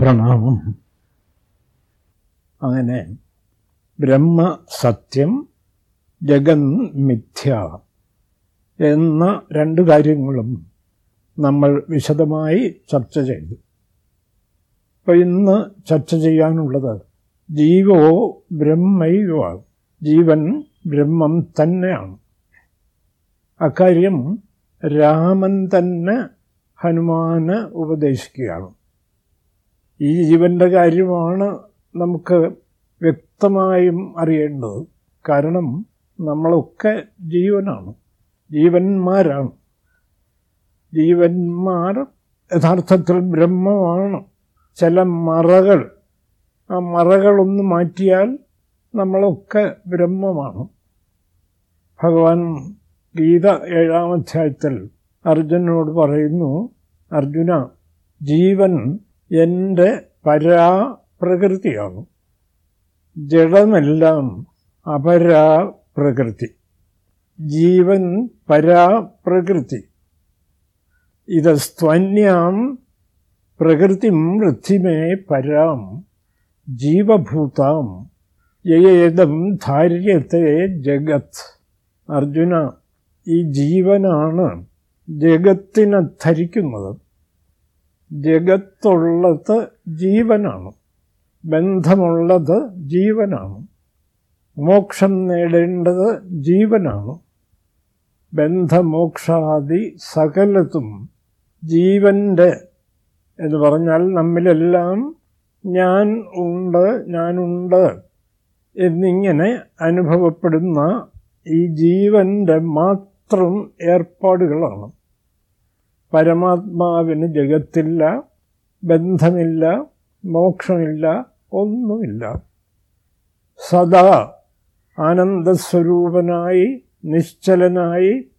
പ്രണാമം. അങ്ങനെ ബ്രഹ്മ സത്യം ജഗൻ മിഥ്യ എന്ന രണ്ട് കാര്യങ്ങളും നമ്മൾ വിശദമായി ചർച്ച ചെയ്തു. അപ്പോൾ ഇന്ന് ചർച്ച ചെയ്യാനുള്ളത് ജീവോ ബ്രഹ്മയോ ജീവൻ ബ്രഹ്മം തന്നെയാണ്. അക്കാര്യം രാമൻ തന്നെ ഹനുമാന് ഉപദേശിക്കുകയാണ്. ഈ ജീവന്റെ കാര്യമാണ് നമുക്ക് വ്യക്തമായും അറിയേണ്ടത്. കാരണം നമ്മളൊക്കെ ജീവനാണ്. ജീവന്മാരാണ്. ജീവന്മാർ യഥാർത്ഥത്തിൽ ബ്രഹ്മമാണ്. ചില മറകൾ. ആ മറകളൊന്ന് മാറ്റിയാൽ നമ്മളൊക്കെ ബ്രഹ്മമാണ്. ഭഗവാൻ ഗീത ഏഴാം അധ്യായത്തിൽ അർജുനോട് പറയുന്നു അർജുന ജീവൻ എന്റെ പരാപ്രകൃതിയാണ്. ജഡമെല്ലാം അപരാപ്രകൃതി. ജീവൻ പരാപ്രകൃതി. ഇതസ്ത്വന്യാം പ്രകൃതിം വൃദ്ധിമേ പരാം. ജീവഭൂതാം യേതം ധാര്യത്തെ ജഗത്. അർജുന ഈ ജീവനാണ് ജഗത്തിനെ ധരിക്കുന്നത്. ജഗത്തുള്ളത് ജീവനാണ്. ബന്ധമുള്ളത് ജീവനാണ്. മോക്ഷം നേടേണ്ടത് ജീവനാണ്. ബന്ധമോക്ഷാദി സകലതും ജീവന്റെ എന്ന് പറഞ്ഞാൽ നമ്മിലെല്ലാം ഞാൻ ഉണ്ട് ഞാനുണ്ട് എന്നിങ്ങനെ അനുഭവപ്പെടുന്ന ഈ ജീവന്റെ മാത്രം ഏർപ്പാടുകളാണ്. പരമാത്മാവിന് ജഗത്തില്ല ബന്ധമില്ല മോക്ഷമില്ല ഒന്നുമില്ല. സദാ ആനന്ദസ്വരൂപനായി നിശ്ചലനായി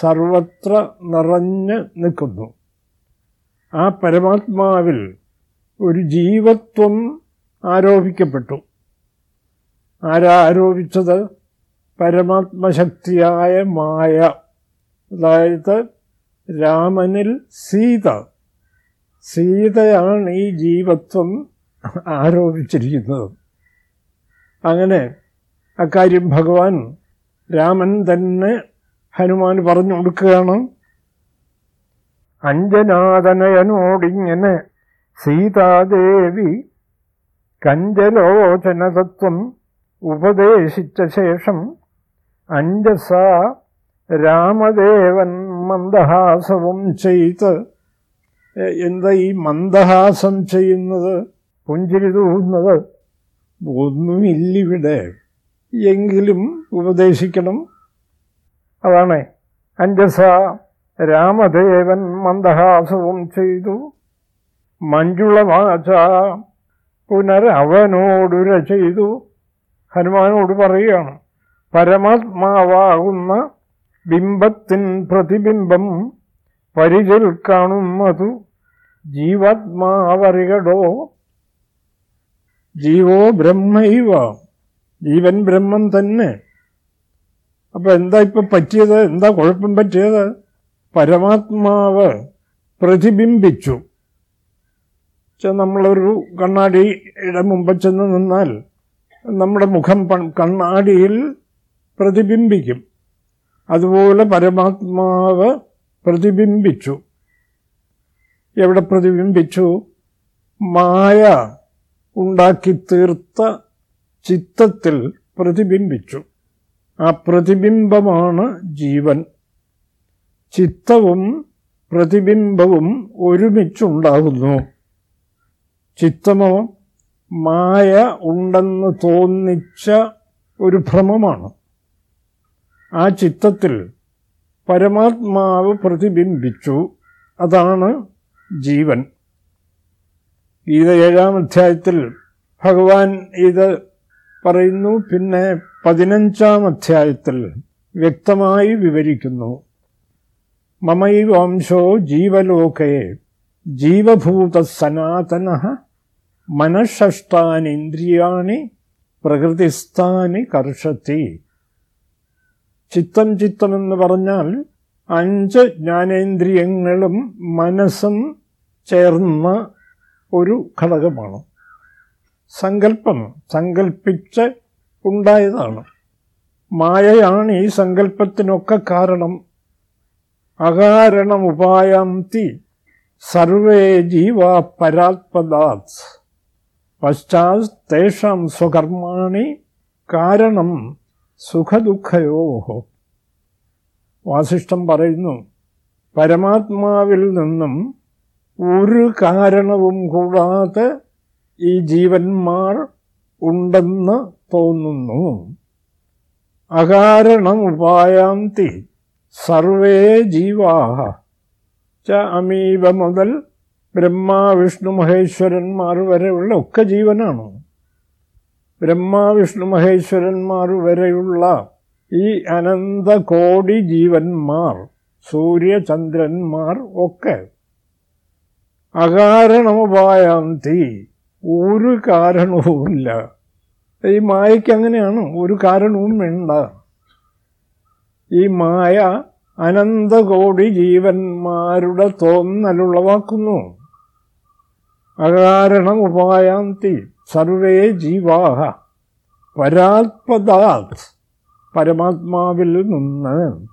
സർവത്ര നിറഞ്ഞ് നിൽക്കുന്നു. ആ പരമാത്മാവിൽ ഒരു ജീവത്വം ആരോപിക്കപ്പെട്ടു. ആരാ ആരോപിച്ചത്? പരമാത്മശക്തിയായ മായ. അതായത് രാമനിൽ സീത. സീതയാണ് ഈ ജീവത്വം ആരോപിച്ചിരിക്കുന്നത്. അങ്ങനെ അക്കാര്യം ഭഗവാൻ രാമൻ തന്നെ ഹനുമാൻ പറഞ്ഞു കൊടുക്കുകയാണ്. അഞ്ജനാദനയനോടിങ്ങനെ സീതാദേവി കഞ്ചലോചനതത്വം ഉപദേശിച്ച ശേഷം അഞ്ജസ രാമദേവൻ മന്ദഹാസവും ചെയ്ത്. എന്താ ഈ മന്ദഹാസം ചെയ്യുന്നത്? പുഞ്ചിരി തൂന്നത് ഒന്നുമില്ലിവിടെ. എങ്കിലും ഉപദേശിക്കണം. അതാണ് അഞ്ചസ രാമദേവൻ മന്ദഹാസവും ചെയ്തു. മഞ്ജുളവാച പുനരവനോടുര ചെയ്തു. ഹനുമാനോട് പറയുകയാണ് പരമാത്മാവാകുന്ന ബിംബത്തിൻ പ്രതിബിംബം പരിചിൽ അതു ജീവാത്മാവറികടോ. ജീവോ ബ്രഹ്മൈവ. ജീവൻ ബ്രഹ്മം തന്നെ. അപ്പൊ എന്താ ഇപ്പൊ പറ്റിയത്? എന്താ കുഴപ്പം പറ്റിയത്? പരമാത്മാവ് പ്രതിബിംബിച്ചു. നമ്മളൊരു കണ്ണാടിയുടെ മുമ്പ് ചെന്ന് നിന്നാൽ നമ്മുടെ മുഖം കണ്ണാടിയിൽ പ്രതിബിംബിക്കും. അതുപോലെ പരമാത്മാവ് പ്രതിബിംബിച്ചു. എവിടെ പ്രതിബിംബിച്ചു? മായ ഉണ്ടാക്കി തീർത്ത ചിത്തത്തിൽ പ്രതിബിംബിച്ചു. ആ പ്രതിബിംബമാണ് ജീവൻ. ചിത്തവും പ്രതിബിംബവും ഒരുമിച്ചുണ്ടാകുന്നു. ചിത്തമോ മായ ഉണ്ടെന്ന് തോന്നിച്ച ഒരു ഭ്രമമാണ്. ആ ചിത്തത്തിൽ പരമാത്മാവ് പ്രതിബിംബിച്ചു. അതാണ് ജീവൻ. ഗീത ഏഴാം അധ്യായത്തിൽ ഭഗവാൻ ഇത് പറയുന്നു. പിന്നെ പതിനഞ്ചാം അധ്യായത്തിൽ വ്യക്തമായി വിവരിക്കുന്നു. മമൈവംശോ ജീവലോകേ ജീവഭൂത സനാതന മനഃഷ്ടാനിന്ദ്രിയാണി പ്രകൃതിസ്ഥാനി കർഷത്തി. ചിത്തം ചിത്തമെന്ന് പറഞ്ഞാൽ അഞ്ച് ജ്ഞാനേന്ദ്രിയങ്ങളും മനസ്സും ചേർന്ന ഒരു ഘടകമാണ്. സങ്കല്പം സങ്കല്പിച്ച് ഉണ്ടായതാണ്. മായയാണ് ഈ സങ്കല്പത്തിനൊക്കെ കാരണം. അകാരണമുപായാന്തി സർവേ ജീവ പരാത്പദാത്. പശ്ചാത് തേഷാം സ്വകർമാണി കാരണം സുഖദുഃഖയോ വാസിഷ്ഠം പറയുന്നു. പരമാത്മാവിൽ നിന്നും ഒരു കാരണവും കൂടാതെ ഈ ജീവന്മാർ ഉണ്ടെന്ന് തോന്നുന്നു. അകാരണം ഉപായാന്തി സർവേ ജീവാഹ. ച അമീവ മുതൽ ബ്രഹ്മ വിഷ്ണു മഹേശ്വരന്മാർ വരെയുള്ള ഒക്കെ ജീവനാണ്. ബ്രഹ്മ വിഷ്ണു മഹേശ്വരന്മാർ വരെയുള്ള ഈ അനന്ത കോടി ജീവന്മാർ സൂര്യചന്ദ്രന്മാർ ഒക്കെ അകാരണമുപായാന്തി. ഒരു കാരണവുമില്ല. ഈ മായയ്ക്ക് അങ്ങനെയാണ്. ഒരു കാരണവും വേണ്ട. ഈ മായ അനന്തകോടി ജീവന്മാരുടെ തോന്നലുളവാക്കുന്നു. അകാരണം ഉപായാന്തി സർവേ ജീവാഹ. പരാത്പദാത് പരമാത്മാവിൽ നിന്ന്.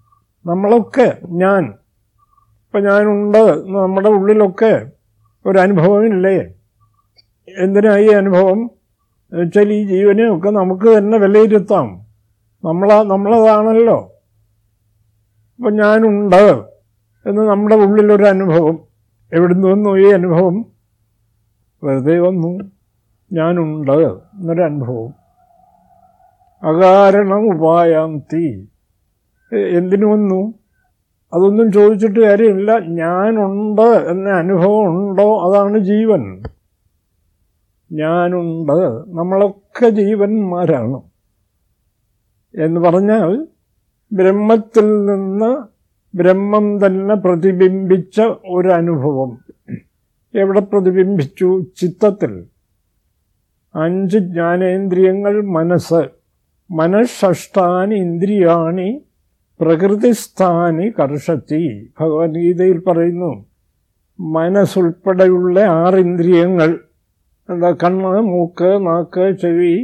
നമ്മളൊക്കെ ഞാൻ. ഇപ്പം ഞാനുണ്ട്. നമ്മുടെ ഉള്ളിലൊക്കെ ഒരനുഭവമില്ലേ? എന്തിനാ ഈ അനുഭവം? എന്നുവെച്ചാൽ ഈ ജീവനെയൊക്കെ നമുക്ക് തന്നെ വിലയിരുത്താം. നമ്മളാ നമ്മളതാണല്ലോ. അപ്പം ഞാനുണ്ട് എന്ന് നമ്മുടെ ഉള്ളിലൊരു അനുഭവം എവിടുന്ന് വന്നു ഈ അനുഭവം? വെറുതെ വന്നു. ഞാനുണ്ട് എന്നൊരനുഭവം അകാരണം ഉപായാന്തി എന്തിനു വന്നു? അതൊന്നും ചോദിച്ചിട്ട് കാര്യമില്ല. ഞാനുണ്ട് എന്ന അനുഭവം ഉണ്ടോ? അതാണ് ജീവൻ. ഞാനുണ്ട്. നമ്മളൊക്കെ ജീവന്മാരാണ്. എന്ന് പറഞ്ഞാൽ ബ്രഹ്മത്തിൽ നിന്ന് ബ്രഹ്മം തന്നെ പ്രതിബിംബിച്ച ഒരനുഭവം. എവിടെ പ്രതിബിംബിച്ചു? ചിത്തത്തിൽ. അഞ്ച് ജ്ഞാനേന്ദ്രിയങ്ങൾ മനസ്സ്. മനഃഷ്ടാനി ഇന്ദ്രിയാണി പ്രകൃതിസ്ഥാനി കർഷത്തി. ഭഗവത്ഗീതയിൽ പറയുന്നു മനസ്സുൾപ്പെടെയുള്ള ആറിന്ദ്രിയങ്ങൾ എന്താ കണ്ണ് മൂക്ക് നാക്ക് ചെവി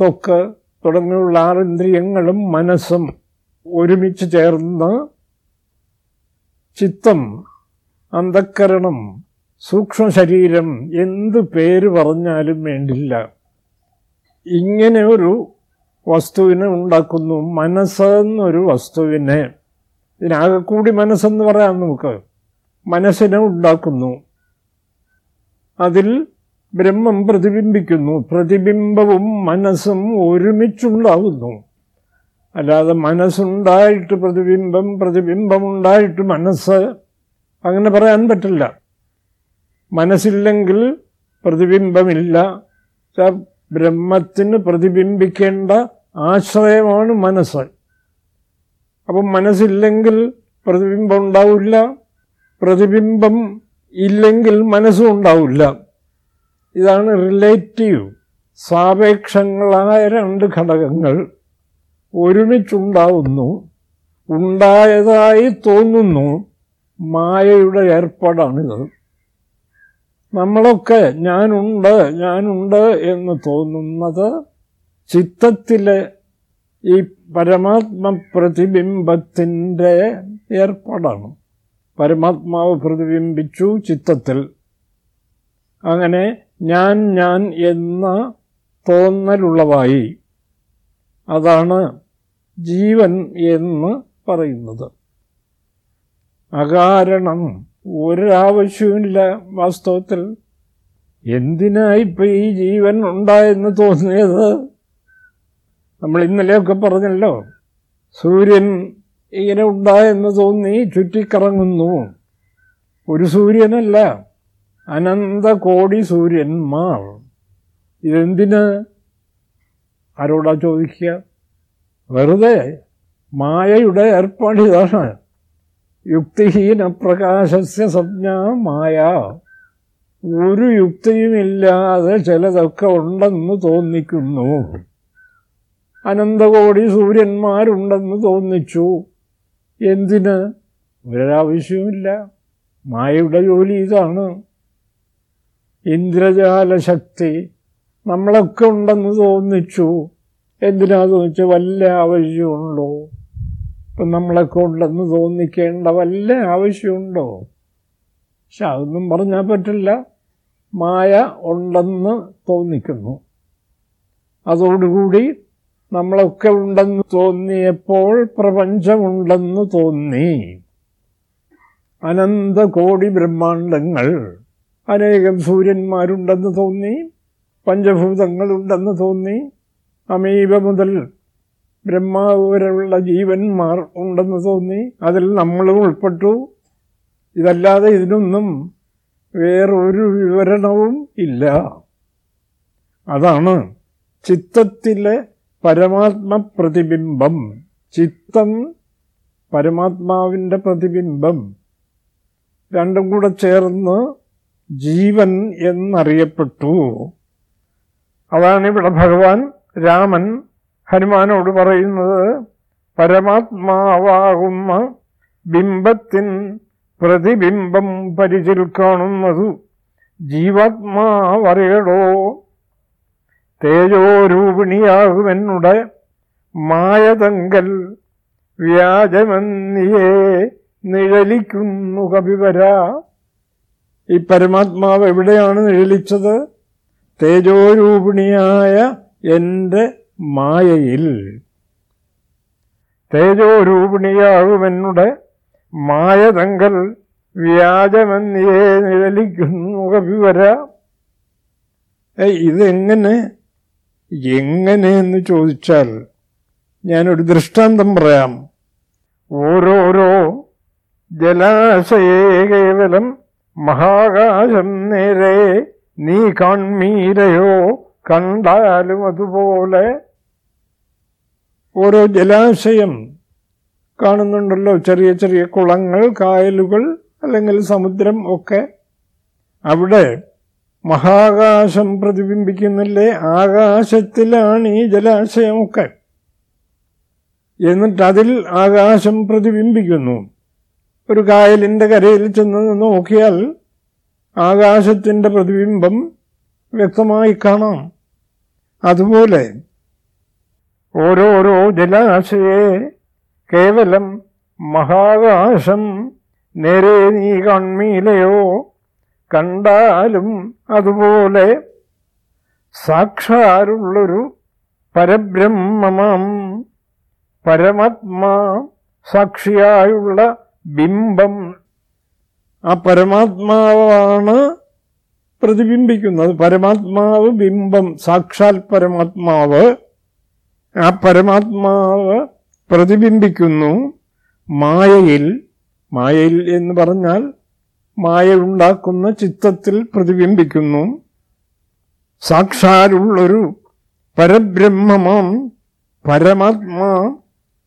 തൊക്ക് തുടങ്ങിയുള്ള ആറിന്ദ്രിയങ്ങളും മനസ്സും ഒരുമിച്ച് ചേർന്ന് ചിത്തം അന്ധക്കരണം സൂക്ഷ്മ ശരീരം എന്ത് പേര് പറഞ്ഞാലും വേണ്ടില്ല. ഇങ്ങനെ ഒരു വസ്തുവിനെ ഉണ്ടാക്കുന്നു. മനസ്സെന്നൊരു വസ്തുവിനെ. ഇതിനാകെ കൂടി മനസ്സെന്ന് പറയാം നമുക്ക്. മനസ്സിനെ ഉണ്ടാക്കുന്നു. അതിൽ ബ്രഹ്മം പ്രതിബിംബിക്കുന്നു. പ്രതിബിംബവും മനസ്സും ഒരുമിച്ചുണ്ടാകുന്നു അല്ലാതെ മനസ്സുണ്ടായിട്ട് പ്രതിബിംബം പ്രതിബിംബമുണ്ടായിട്ട് മനസ്സ് അങ്ങനെ പറയാൻ പറ്റില്ല. മനസ്സില്ലെങ്കിൽ പ്രതിബിംബമില്ല. ബ്രഹ്മത്തിന് പ്രതിബിംബിക്കേണ്ട ആശ്രയമാണ് മനസ്സ്. അപ്പം മനസ്സില്ലെങ്കിൽ പ്രതിബിംബം ഉണ്ടാവില്ല പ്രതിബിംബം ഇല്ലെങ്കിൽ മനസ്സും ഉണ്ടാവില്ല ഇതാണ് റിലേറ്റീവ് സാപേക്ഷങ്ങളായ രണ്ട് ഘടകങ്ങൾ ഒരുമിച്ചുണ്ടാവുന്നു. ഉണ്ടായതായി തോന്നുന്നു. മായയുടെ ഏർപ്പാടാണിത്. നമ്മളൊക്കെ ഞാനുണ്ട് ഞാനുണ്ട് എന്ന് തോന്നുന്നത് ചിത്തത്തിലെ ഈ പരമാത്മ പ്രതിബിംബത്തിന്റെ ഏർപ്പാടാണ്. പരമാത്മാവ് പ്രതിബിംബിച്ചു ചിത്തത്തിൽ. അങ്ങനെ ഞാൻ ഞാൻ എന്ന തോന്നലുള്ളവായി അതാണ് ജീവൻ എന്ന് പറയുന്നത്. അകാരണം ഒരാവശ്യവുമില്ല വാസ്തവത്തിൽ. എന്തിനാ ഇപ്പം ഈ ജീവൻ ഉണ്ടായെന്ന് തോന്നിയത്? നമ്മൾ ഇന്നലെയൊക്കെ പറഞ്ഞല്ലോ സൂര്യൻ ഇങ്ങനെ ഉണ്ടായെന്ന് തോന്നി ചുറ്റിക്കറങ്ങുന്നു. ഒരു സൂര്യനല്ല അനന്ത കോടി സൂര്യന്മാർ. ഇതെന്തിന്? ആരോടാ ചോദിക്കുക? വെറുതെ മായയുടെ ഏർപ്പാടിതാണ് പ്രകാശസ്യ സംജ്ഞ മായ ഒരു യുക്തിയുമില്ലാതെ ചിലതൊക്കെ ഉണ്ടെന്ന് തോന്നിക്കുന്നു. അനന്തകോടി സൂര്യന്മാരുണ്ടെന്ന് തോന്നിച്ചു. എന്തിന്? ഒരാവശ്യവുമില്ല മായയുടെ ജോലി ഇതാണ്. ഇന്ദ്രജാല ശക്തി നമ്മളൊക്കെ ഉണ്ടെന്ന് തോന്നിച്ചു. എന്തിനാ തോന്നിച്ചു? വല്ല ആവശ്യമുണ്ടോ ഇപ്പം നമ്മളൊക്കെ ഉണ്ടെന്ന് തോന്നിക്കേണ്ട വല്ല ആവശ്യമുണ്ടോ? പക്ഷെ അതൊന്നും പറഞ്ഞാൽ പറ്റില്ല. മായ ഉണ്ടെന്ന് തോന്നിക്കുന്നു. അതോടുകൂടി നമ്മളൊക്കെ ഉണ്ടെന്ന് തോന്നിയപ്പോൾ പ്രപഞ്ചമുണ്ടെന്ന് തോന്നി. അനന്ത കോടി ബ്രഹ്മാണ്ടങ്ങൾ. അനേകം സൂര്യന്മാരുണ്ടെന്ന് തോന്നി. പഞ്ചഭൂതങ്ങളുണ്ടെന്ന് തോന്നി. അമീബ മുതൽ ബ്രഹ്മാവ് വരെയുള്ള ജീവന്മാർ ഉണ്ടെന്ന് തോന്നി. അതിൽ നമ്മളും ഉൾപ്പെട്ടു. ഇതല്ലാതെ ഇതിനൊന്നും വേറൊരു വിവരണവും ഇല്ല. അതാണ് ചിത്തത്തിലെ പരമാത്മ പ്രതിബിംബം. ചിത്തം പരമാത്മാവിന്റെ പ്രതിബിംബം. രണ്ടും കൂടെ ചേർന്ന് ജീവൻ എന്നറിയപ്പെട്ടു. അതാണ് ഇവിടെ ഭഗവാൻ രാമൻ ഹനുമാനോട് പറയുന്നത് പരമാത്മാവാകുന്ന ബിംബത്തിൻ പ്രതിബിംബം പരിചിൽ കാണുന്നതു ജീവാത്മാവറിയടോ തേജോരൂപിണിയാകുമെന്നുടെ മായതങ്കൽ വ്യാജമെന്നിയേ നിഴലിക്കുന്നു കവിവര ഈ പരമാത്മാവ് എവിടെയാണ് നിഴലിച്ചത്? തേജോരൂപിണിയായ എന്റെ മായയിൽ തേജോരൂപിണിയാകുമെന്നുടെ മായതങ്കൽ വ്യാജമെന്നിയേ നിഴലിക്കുന്നു കവിവര. ഇതെങ്ങനെ? എങ്ങനെയെന്ന് ചോദിച്ചാൽ ഞാനൊരു ദൃഷ്ടാന്തം പറയാം. ഓരോരോ ജലാശയേ കേവലം മഹാകാശം നേരെ നീ കാൺമീരയോ കണ്ടാലും അതുപോലെ ഓരോ ജലാശയം കാണുന്നുണ്ടല്ലോ. ചെറിയ ചെറിയ കുളങ്ങൾ കായലുകൾ അല്ലെങ്കിൽ സമുദ്രം ഒക്കെ. അവിടെ മഹാകാശം പ്രതിബിംബിക്കുന്നില്ലേ? ആകാശത്തിലാണ് ഈ ജലാശയമൊക്കെ. എന്നിട്ട് അതിൽ ആകാശം പ്രതിബിംബിക്കുന്നു. ഒരു കായലിന്റെ കരയിൽ ചെന്ന് നോക്കിയാൽ ആകാശത്തിന്റെ പ്രതിബിംബം വ്യക്തമായി കാണാം. അതുപോലെ ഓരോരോ ജലാശയെ കേവലം മഹാകാശം. നേരെ നീ കൺമീലയോ കണ്ടാലും അതുപോലെ സാക്ഷാരുള്ളൊരു പരബ്രഹ്മമാം. പരമാത്മാ സാക്ഷിയായുള്ള ബിംബം ആ പരമാത്മാവാണ് പ്രതിബിംബിക്കുന്നത്. പരമാത്മാവ് ബിംബം സാക്ഷാൽ പരമാത്മാവ്. ആ പരമാത്മാവ് പ്രതിബിംബിക്കുന്നു മായയിൽ. മായയിൽ എന്ന് പറഞ്ഞാൽ മായ ഉണ്ടാക്കുന്ന ചിത്തത്തിൽ പ്രതിബിംബിക്കുന്നു. സാക്ഷാലുള്ളൊരു പരബ്രഹ്മമാം പരമാത്മാ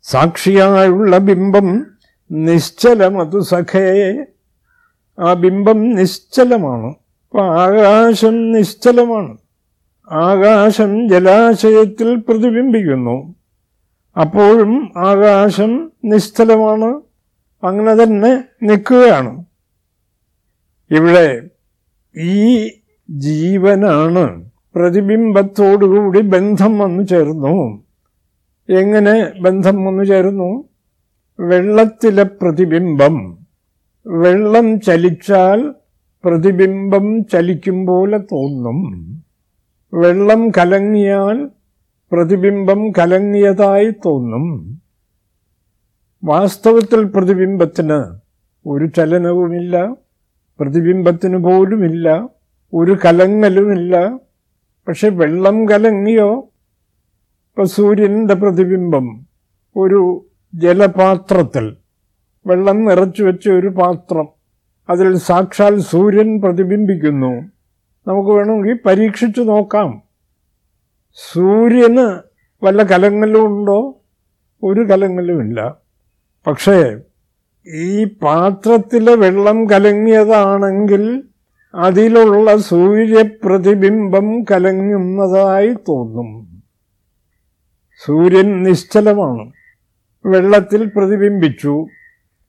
സാക്ഷിയായുള്ള ബിംബം നിശ്ചലമതു സഖേ. ആ ബിംബം നിശ്ചലമാണ്. ആകാശം നിശ്ചലമാണ്. ആകാശം ജലാശയത്തിൽ പ്രതിബിംബിക്കുന്നു. അപ്പോഴും ആകാശം നിശ്ചലമാണ് അങ്ങനെ തന്നെ നിൽക്കുകയാണ്. ഇവിടെ ഈ ജീവനാണ് പ്രതിബിംബത്തോടുകൂടി ബന്ധം വന്നു ചേർന്നു എങ്ങനെ ബന്ധം വന്നു ചേർന്നു വെള്ളത്തിലെ പ്രതിബിംബം. വെള്ളം ചലിച്ചാൽ പ്രതിബിംബം ചലിക്കും പോലെ തോന്നും. വെള്ളം കലങ്ങിയാൽ പ്രതിബിംബം കലങ്ങിയതായി തോന്നും. വാസ്തവത്തിൽ പ്രതിബിംബത്തിന് ഒരു ചലനവുമില്ല പ്രതിബിംബത്തിന് പോലുമില്ല ഒരു കലങ്ങലുമില്ല. പക്ഷെ വെള്ളം കലങ്ങിയോ? ഇപ്പൊ സൂര്യന്റെ പ്രതിബിംബം ഒരു ജലപാത്രത്തിൽ വെള്ളം നിറച്ചു വെച്ച ഒരു പാത്രം അതിൽ സാക്ഷാൽ സൂര്യൻ പ്രതിബിംബിക്കുന്നു. നമുക്ക് വേണമെങ്കിൽ പരീക്ഷിച്ചു നോക്കാം. സൂര്യന് വല്ല കലങ്ങലും ഉണ്ടോ? ഒരു കലങ്ങലുമില്ല പക്ഷേ ഈ പാത്രത്തിലെ വെള്ളം കലങ്ങിയതാണെങ്കിൽ അതിലുള്ള സൂര്യപ്രതിബിംബം കലങ്ങുന്നതായി തോന്നും. സൂര്യൻ നിശ്ചലമാണ്. വെള്ളത്തിൽ പ്രതിബിംബിച്ചു.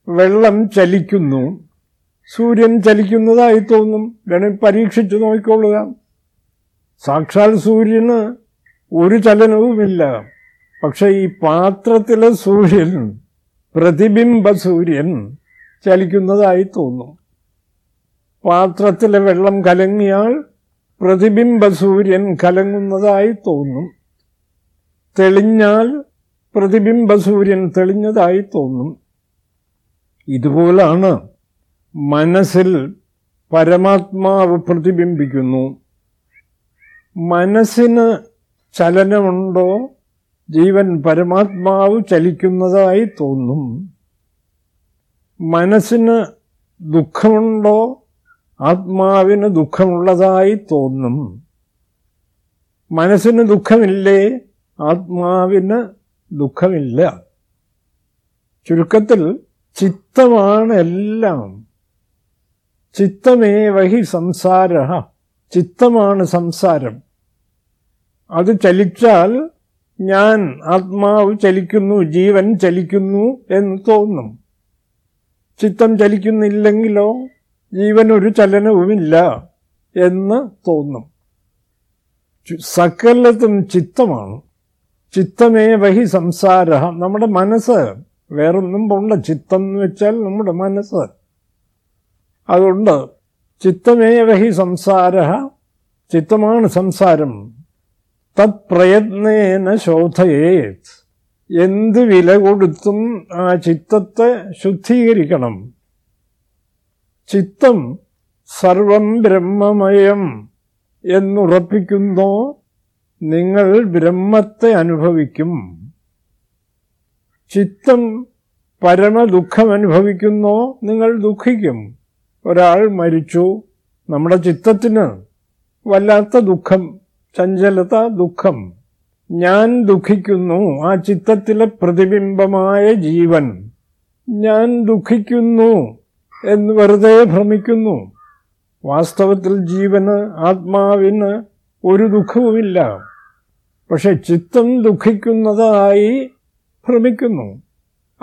വെള്ളം ചലിക്കുന്നു. സൂര്യൻ ചലിക്കുന്നതായി തോന്നും. വേണേൽ പരീക്ഷിച്ചു നോക്കിക്കൊള്ളുക. സാക്ഷാൽ സൂര്യന് ഒരു ചലനവുമില്ല. പക്ഷെ ഈ പാത്രത്തിലെ സൂര്യൻ പ്രതിബിംബ സൂര്യൻ ചലിക്കുന്നതായി തോന്നും. പാത്രത്തിലെ വെള്ളം കലങ്ങിയാൽ പ്രതിബിംബ സൂര്യൻ കലങ്ങുന്നതായി തോന്നും. തെളിഞ്ഞാൽ പ്രതിബിംബ സൂര്യൻ തെളിഞ്ഞതായി തോന്നും. ഇതുപോലാണ് മനസ്സിൽ പരമാത്മാവ് പ്രതിബിംബിക്കുന്നു. മനസ്സിന് ചലനമുണ്ടോ? ജീവൻ പരമാത്മാവ് ചലിക്കുന്നതായി തോന്നും. മനസ്സിന് ദുഃഖമുണ്ടോ? ആത്മാവിന് ദുഃഖമുള്ളതായി തോന്നും. മനസ്സിന് ദുഃഖമില്ലേ? ആത്മാവിന് ദുഃഖമില്ല. ചുരുക്കത്തിൽ ചിത്തമാണ് എല്ലാം. ചിത്തമേവഹി സംസാര. ചിത്തമാണ് സംസാരം. അത് ചലിച്ചാൽ ഞാൻ ആത്മാവ് ചലിക്കുന്നു ജീവൻ ചലിക്കുന്നു എന്ന് തോന്നും. ചിത്തം ചലിക്കുന്നില്ലെങ്കിലോ ജീവൻ ഒരു ചലനവുമില്ല എന്ന് തോന്നും. സകലത്തും ചിത്തമാണ്. ചിത്തമേ വഹി സംസാര. നമ്മുടെ മനസ്സ് വേറൊന്നും പോണ്ട. ചിത്തം എന്ന് വെച്ചാൽ നമ്മുടെ മനസ്സ്. അതുകൊണ്ട് ചിത്തമേവഹി സംസാര ചിത്തമാണ് സംസാരം. തത് പ്രയത്നേന ശോധയേത്. എന്ത് വില കൊടുത്തും ആ ചിത്തത്തെ ശുദ്ധീകരിക്കണം. ചിത്തം സർവം ബ്രഹ്മമയം എന്നുറപ്പിക്കുന്നോ നിങ്ങൾ ബ്രഹ്മത്തെ അനുഭവിക്കും. ചിത്തം പരമദുഃഖമനുഭവിക്കുന്നോ നിങ്ങൾ ദുഃഖിക്കും. ഒരാൾ മരിച്ചു. നമ്മുടെ ചിത്തത്തിന് വല്ലാത്ത ദുഃഖം ചഞ്ചലത ദുഃഖം. ഞാൻ ദുഃഖിക്കുന്നു ആ ചിത്തത്തിലെ പ്രതിബിംബമായ ജീവൻ. ഞാൻ ദുഃഖിക്കുന്നു എന്ന് വെറുതെ ഭ്രമിക്കുന്നു. വാസ്തവത്തിൽ ജീവന് ആത്മാവിന് ഒരു ദുഃഖവുമില്ല. പക്ഷെ ചിത്തം ദുഃഖിക്കുന്നതായി ഭ്രമിക്കുന്നു.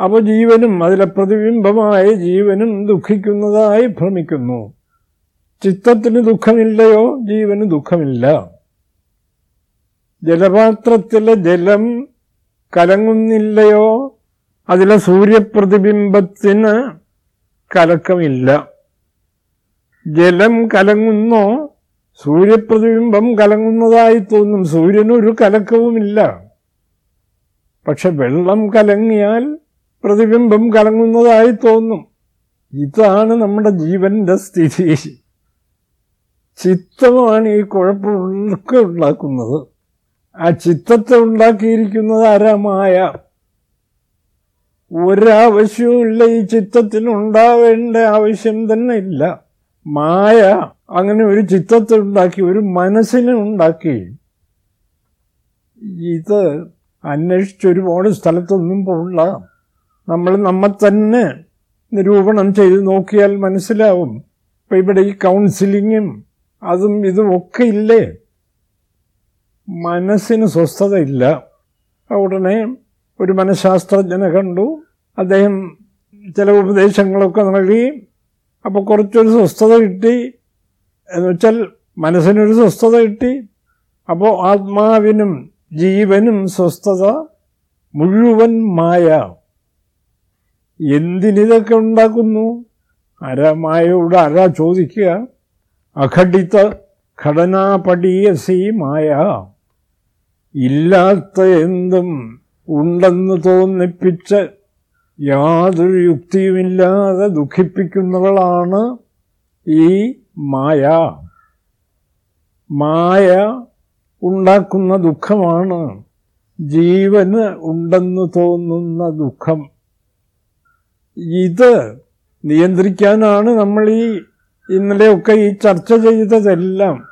അപ്പോൾ ജീവനും അതിലെ പ്രതിബിംബമായ ജീവനും ദുഃഖിക്കുന്നതായി ഭ്രമിക്കുന്നു. ചിത്തത്തിന് ദുഃഖമില്ലയോ? ജീവന് ദുഃഖമില്ല. ജലപാത്രത്തിലെ ജലം കലങ്ങുന്നില്ലയോ? അതിലെ സൂര്യപ്രതിബിംബത്തിന് കലക്കമില്ല. ജലം കലങ്ങുന്നോ? സൂര്യപ്രതിബിംബം കലങ്ങുന്നതായി തോന്നും. സൂര്യനൊരു കലക്കവുമില്ല. പക്ഷെ വെള്ളം കലങ്ങിയാൽ പ്രതിബിംബം കലങ്ങുന്നതായി തോന്നും. ഇതാണ് നമ്മുടെ ജീവന്റെ സ്ഥിതി. ചിത്തമാണ് ഈ കുഴപ്പമൊക്കെ ഉണ്ടാക്കുന്നത്. ആ ചിത്തത്തെ ഉണ്ടാക്കിയിരിക്കുന്നത് അരമായ ഒരാവശ്യവുമില്ല ഈ ചിത്തത്തിന് ഉണ്ടാവേണ്ട ആവശ്യം തന്നെ ഇല്ല. മായ അങ്ങനെ ഒരു ചിത്തത്തെ ഉണ്ടാക്കി ഒരു മനസ്സിനെ ഉണ്ടാക്കി. ഇത് അന്വേഷിച്ചൊരുപാട് സ്ഥലത്തൊന്നും പോകില്ല നമ്മൾ നമ്മെ തന്നെ നിരൂപണം ചെയ്ത് നോക്കിയാൽ മനസ്സിലാവും. ഇപ്പം ഇവിടെ ഈ കൗൺസിലിങ്ങും അതും ഇതും ഒക്കെ ഇല്ലേ? മനസ്സിന് സ്വസ്ഥതയില്ല. ഉടനെ ഒരു മനഃശാസ്ത്രജ്ഞനെ കണ്ടു. അദ്ദേഹം ചില ഉപദേശങ്ങളൊക്കെ നൽകി. അപ്പോൾ കുറച്ചൊരു സ്വസ്ഥത കിട്ടി. എന്ന് വെച്ചാൽ മനസ്സിനൊരു സ്വസ്ഥത കിട്ടി. അപ്പോൾ ആത്മാവിനും ജീവനും സ്വസ്ഥത മുഴുവൻ മായ. എന്തിനിതൊക്കെ ഉണ്ടാക്കുന്നു അരമായോട് അര ചോദിക്കുക. അഘടിത ഘടനാപടീയസി മായ. ഇല്ലാത്ത എന്തും ഉണ്ടെന്ന് തോന്നിപ്പിച്ച് യാതൊരു യുക്തിയുമില്ലാതെ ദുഃഖിപ്പിക്കുന്നവളാണ് ഈ മായ. മായ ഉണ്ടാക്കുന്ന ദുഃഖമാണ് ജീവന് ഉണ്ടെന്ന് തോന്നുന്ന ദുഃഖം. ഇത് നിയന്ത്രിക്കാനാണ് നമ്മൾ ഈ ഇന്നലെയൊക്കെ ഈ ചർച്ച ചെയ്തതെല്ലാം.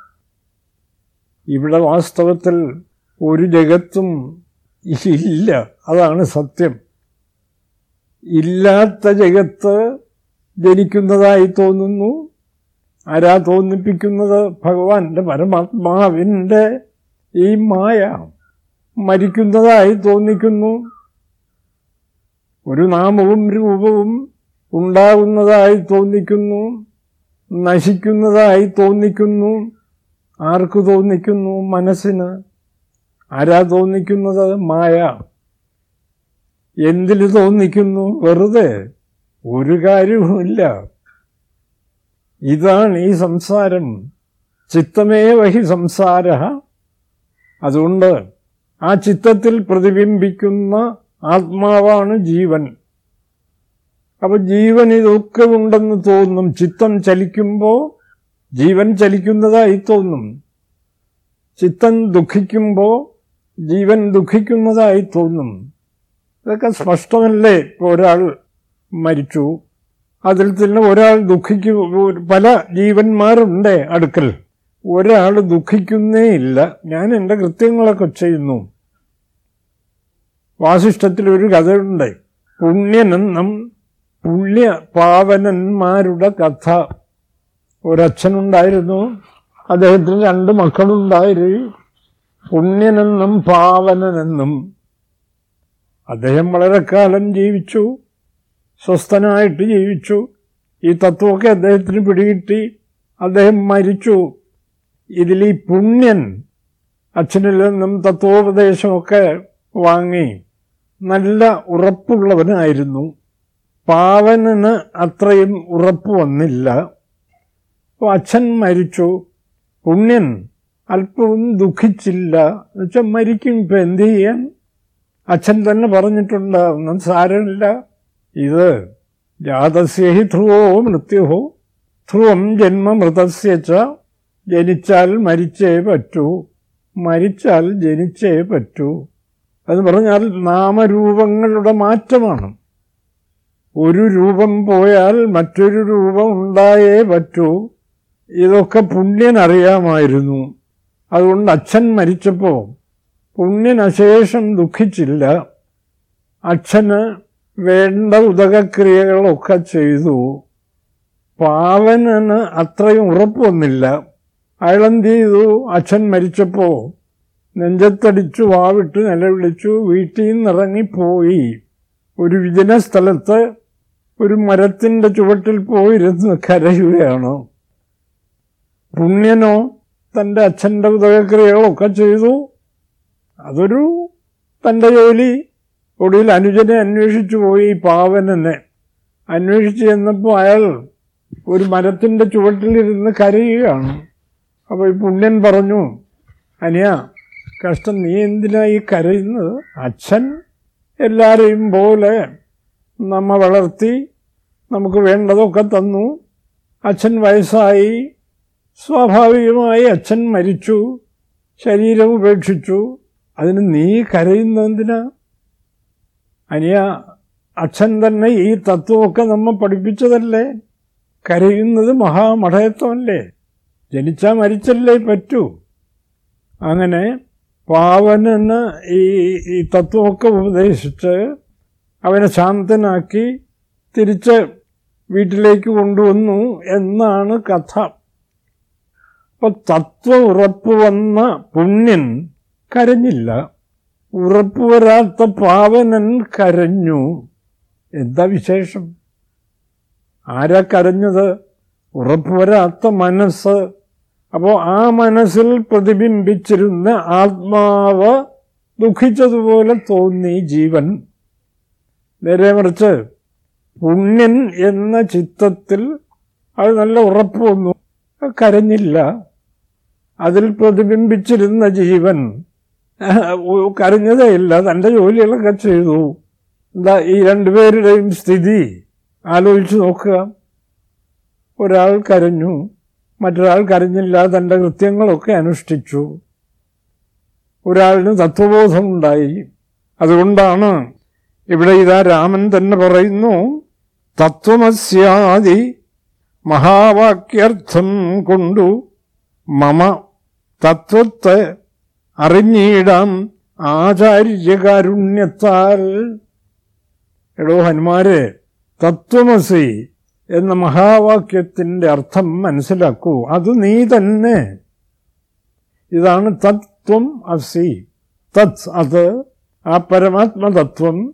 ഇവിടെ വാസ്തവത്തിൽ ഒരു ജഗത്തും ഇല്ല. അതാണ് സത്യം. ഇല്ലാത്ത ജഗത്ത് ജനിക്കുന്നതായി തോന്നുന്നു. ആരാ തോന്നിപ്പിക്കുന്നത്? ഭഗവാന്റെ പരമാത്മാവിന്റെ ഈ മായ മരിക്കുന്നതായി തോന്നിക്കുന്നു. ഒരു നാമവും രൂപവും ഉണ്ടാകുന്നതായി തോന്നിക്കുന്നു നശിക്കുന്നതായി തോന്നിക്കുന്നു. ആർക്ക് തോന്നിക്കുന്നു? മനസ്സിന്. ആരാ തോന്നിക്കുന്നത്? മായ. എന്തിൽ തോന്നിക്കുന്നു? വെറുതെ. ഒരു കാര്യവുമില്ല ഇതാണ് ഈ സംസാരം. ചിത്തമേ വഹി സംസാര അതുകൊണ്ട് ആ ചിത്തത്തിൽ പ്രതിബിംബിക്കുന്ന ആത്മാവാണ് ജീവൻ. അപ്പൊ ജീവൻ ഇതൊക്കെ ഉണ്ടെന്ന് തോന്നും. ചിത്തം ചലിക്കുമ്പോൾ ജീവൻ ചലിക്കുന്നതായി തോന്നും. ചിത്തം ദുഃഖിക്കുമ്പോൾ ജീവൻ ദുഃഖിക്കുന്നതായി തോന്നും. ഇതൊക്കെ സ്പഷ്ടമല്ലേ? ഒരാൾ മരിച്ചു. അതിൽ തന്നെ ഒരാൾ ദുഃഖിക്കു പല ജീവന്മാരുണ്ട് അടുക്കൽ. ഒരാൾ ദുഃഖിക്കുന്നേ ഇല്ല. ഞാൻ എന്റെ കൃത്യങ്ങളൊക്കെ ചെയ്യുന്നു. വാസിഷ്ടത്തിൽ ഒരു കഥയുണ്ട് പുണ്യനെന്നും പുണ്യ പാവനന്മാരുടെ കഥ. ഒരച്ഛനുണ്ടായിരുന്നു. അദ്ദേഹത്തിന് രണ്ട് മക്കളുണ്ടായിരുന്നു പുണ്യനെന്നും പാവനനെന്നും അദ്ദേഹം വളരെ കാലം ജീവിച്ചു. സ്വസ്ഥനായിട്ട് ജീവിച്ചു. ഈ തത്വമൊക്കെ അദ്ദേഹത്തിന് പിടികിട്ടി. അദ്ദേഹം മരിച്ചു. ഇതിൽ ഈ പുണ്യൻ അച്ഛനിൽ നിന്നും തത്വോപദേശമൊക്കെ വാങ്ങി. നല്ല ഉറപ്പുള്ളവനായിരുന്നു. പാവനന് അത്രയും ഉറപ്പ് വന്നില്ല. അപ്പോൾ അച്ഛൻ മരിച്ചു. പുണ്യൻ അല്പവും ദുഃഖിച്ചില്ല. എന്നുവെച്ചാൽ മരിക്കും. ഇപ്പം എന്ത് ചെയ്യാൻ? അച്ഛൻ തന്നെ പറഞ്ഞിട്ടുണ്ട് ഒന്നും സാരമില്ല. ഇത് ജാതസ്യഹി ധ്രുവോ മൃത്യുഹോ. ധ്രുവം ജന്മ മൃതസ്യച്ച ജനിച്ചാൽ മരിച്ചേ പറ്റൂ. മരിച്ചാൽ ജനിച്ചേ പറ്റൂ. എന്ന് പറഞ്ഞാൽ നാമരൂപങ്ങളുടെ മാറ്റമാണ്. ഒരു രൂപം പോയാൽ മറ്റൊരു രൂപം ഉണ്ടായേ പറ്റൂ. ഇതൊക്കെ പുണ്യനറിയാമായിരുന്നു. അതുകൊണ്ട് അച്ഛൻ മരിച്ചപ്പോൾ പുണ്യനശേഷം ദുഃഖിച്ചില്ല. അച്ഛന് വേണ്ട ഉദകക്രിയകളൊക്കെ ചെയ്തു. പാവനന് അത്രയും ഉറപ്പൊന്നില്ല അയാളെന്ത് ചെയ്തു? അച്ഛൻ മരിച്ചപ്പോൾ നെഞ്ചത്തടിച്ചു വാവിട്ട് നിലവിളിച്ചു വീട്ടിൽ നിന്നിറങ്ങിപ്പോയി. ഒരു വിജന സ്ഥലത്ത് ഒരു മരത്തിന്റെ ചുവട്ടിൽ പോയിരുന്ന് കരയുകയാണ്. പുണ്യനോ തന്റെ അച്ഛന്റെ ഉദകക്രിയകളൊക്കെ ചെയ്തു. അതൊരു തന്റെ ജോലി. ഒടുവിൽ അനുജനെ അന്വേഷിച്ചു പോയി പാവനെന്നെ അന്വേഷിച്ച് ചെന്നപ്പോൾ അയാൾ ഒരു മരത്തിന്റെ ചുവട്ടിലിരുന്ന് കരയുകയാണ്. അപ്പോൾ ഈ പുണ്യൻ പറഞ്ഞു അനിയ കഷ്ടം. നീ എന്തിനാ ഈ കരയുന്നത്? അച്ഛൻ എല്ലാവരെയും പോലെ നമ്മ വളർത്തി നമുക്ക് വേണ്ടതൊക്കെ തന്നു. അച്ഛൻ വയസ്സായി. സ്വാഭാവികമായി അച്ഛൻ മരിച്ചു. ശരീരം ഉപേക്ഷിച്ചു. അതിന് നീ കരയുന്നതിനാ അനിയ അച്ഛൻ തന്നെ ഈ തത്വമൊക്കെ നമ്മൾ പഠിപ്പിച്ചതല്ലേ? കരയുന്നത് മഹാമഠയത്വമല്ലേ? ജനിച്ചാൽ മരിച്ചല്ലേ പറ്റൂ. അങ്ങനെ പാവനന് ഈ ഈ തത്വമൊക്കെ ഉപദേശിച്ച് അവനെ ശാന്തനാക്കി തിരിച്ച് വീട്ടിലേക്ക് കൊണ്ടുവന്നു എന്നാണ് കഥ. അപ്പോൾ തത്വ ഉറപ്പ് വന്ന പുണ്യൻ കരഞ്ഞില്ല. ഉറപ്പ് വരാത്ത പാവനൻ കരഞ്ഞു. എന്താ വിശേഷം? ആരാ കരഞ്ഞത്? ഉറപ്പ് വരാത്ത മനസ്സ് അപ്പോൾ ആ മനസ്സിൽ പ്രതിബിംബിച്ചിരുന്ന ആത്മാവ് ദുഃഖിച്ചതുപോലെ തോന്നി ജീവൻ. നേരെ മറിച്ച് പുണ്യൻ എന്ന ചിത്തത്തിൽ അത് നല്ല ഉറപ്പ് വന്നു. കരഞ്ഞില്ല. അതിൽ പ്രതിബിംബിച്ചിരുന്ന ജീവൻ. കരഞ്ഞതേ ഇല്ല. തന്റെ ജോലികളൊക്കെ ചെയ്തു. എന്താ ഈ രണ്ടുപേരുടെയും സ്ഥിതി? ആലോചിച്ച് നോക്കുക. ഒരാൾ കരഞ്ഞു. മറ്റൊരാൾ കരഞ്ഞില്ല തന്റെ കൃത്യങ്ങളൊക്കെ അനുഷ്ഠിച്ചു. ഒരാളിന് തത്വബോധമുണ്ടായി. അതുകൊണ്ടാണ് ഇവിടെ ഇതാ രാമൻ തന്നെ പറയുന്നു തത്വമസ്യാദി മഹാവാക്യർത്ഥം കൊണ്ടു മമ തത്വത്തെ അറിഞ്ഞിടാം ആചാര്യകാരുണ്യത്താൽ. എടോ ഹനുമാരെ തത്വമസി എന്ന മഹാവാക്യത്തിന്റെ അർത്ഥം മനസ്സിലാക്കൂ. അത് നീ തന്നെ. ഇതാണ് തത്വം അസി. തത് അത് ആ പരമാത്മതത്വം.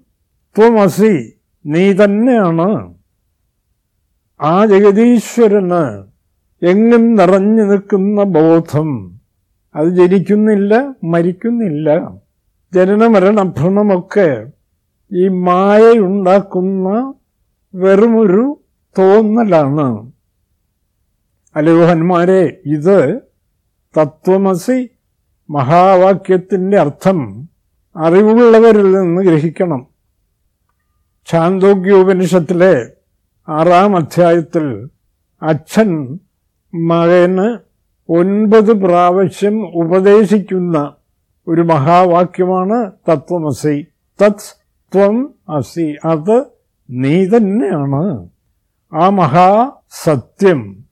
ത്വം അസി. നീ തന്നെയാണ്. ആ ജഗതീശ്വരന് എങ്ങും നിറഞ്ഞു നിൽക്കുന്ന ബോധം. അത് ജനിക്കുന്നില്ല മരിക്കുന്നില്ല. ജനനമരണഭ്രമമൊക്കെ ഈ മായയുണ്ടാക്കുന്ന വെറുമൊരു തോന്നലാണ്. അലോഹന്മാരെ ഇത് തത്വമസി മഹാവാക്യത്തിന്റെ അർത്ഥം. അറിവുള്ളവരിൽ നിന്ന് ഗ്രഹിക്കണം. ഛാന്തോഗ്യോപനിഷത്തിലെ ആറാം അധ്യായത്തിൽ അച്ഛൻ മകന് ഒൻപത് പ്രാവശ്യം ഉപദേശിക്കുന്ന ഒരു മഹാവാക്യമാണ് തത്വമസി. തത് ത്വം അസി. അത് നീ തന്നെയാണ്. ആ മഹാസത്യം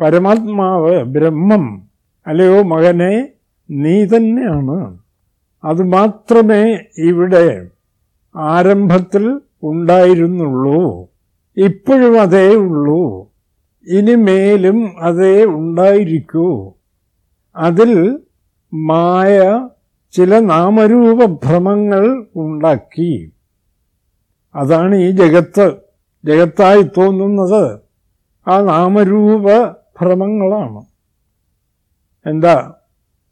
പരമാത്മാവ് ബ്രഹ്മം. അല്ലയോ മകനെ നീ തന്നെയാണ്. അതുമാത്രമേ ഇവിടെ ആരംഭത്തിൽ ഉണ്ടായിരുന്നുള്ളൂ. ഇപ്പോഴും അതേ ഉള്ളൂ. ഇനിമേലും അതേ ഉണ്ടായിരിക്കൂ. അതിൽ മായ ചില നാമരൂപ ഭ്രമങ്ങൾ ഉണ്ടാക്കി. അതാണ് ഈ ജഗത്ത് ജഗത്തായി തോന്നുന്നത് ആ നാമരൂപ ഭ്രമങ്ങളാണ്. എന്താ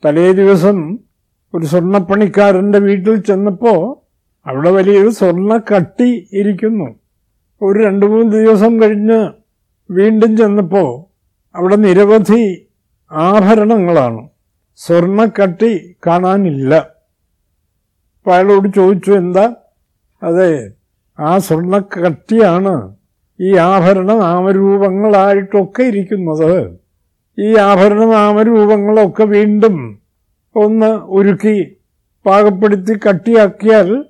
തലേ ദിവസം ഒരു സ്വർണപ്പണിക്കാരന്റെ വീട്ടിൽ ചെന്നപ്പോൾ അവിടെ വലിയൊരു സ്വർണ കട്ടി ഇരിക്കുന്നു. ഒരു രണ്ട് മൂന്ന് ദിവസം കഴിഞ്ഞ് വീണ്ടും ചെന്നപ്പോൾ അവിടെ നിരവധി ആഭരണങ്ങളാണ്. സ്വർണക്കട്ടി കാണാനില്ല. അപ്പോൾ അയാളോട് ചോദിച്ചു എന്താ? അതെ ആ സ്വർണക്കട്ടിയാണ് ഈ ആഭരണ നാമരൂപങ്ങളായിട്ടൊക്കെ ഇരിക്കുന്നത്. ഈ ആഭരണ നാമരൂപങ്ങളൊക്കെ വീണ്ടും ഒന്ന് ഉരുക്കി പാകപ്പെടുത്തി കട്ടിയാക്കിയാൽ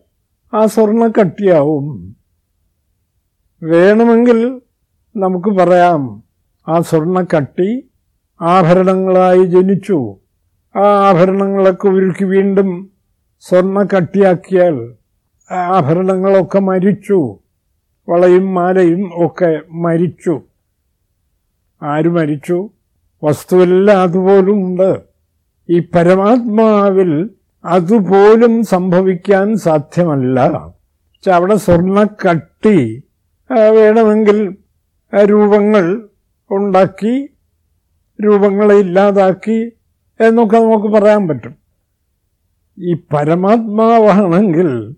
ആ സ്വർണ കട്ടിയാവും. വേണമെങ്കിൽ നമുക്ക് പറയാം ആ സ്വർണ കട്ടി ആഭരണങ്ങളായി ജനിച്ചു. ആ ആഭരണങ്ങളൊക്കെ ഉരുക്കി വീണ്ടും സ്വർണ കട്ടിയാക്കിയാൽ ആഭരണങ്ങളൊക്കെ മരിച്ചു. വളയും മാലയും ഒക്കെ മരിച്ചു. ആര് മരിച്ചു? വസ്തുവെല്ലാം ഉണ്ട് ഈ പരമാത്മാവിൽ അതുപോലും സംഭവിക്കാൻ സാധ്യമല്ല. അവിടെ സ്വർണക്കട്ടി വേണമെങ്കിൽ രൂപങ്ങൾ ഉണ്ടാക്കി രൂപങ്ങളെ ഇല്ലാതാക്കി എന്നൊക്കെ നമുക്ക് പറയാൻ പറ്റും. ഈ പരമാത്മാവാണെങ്കിൽ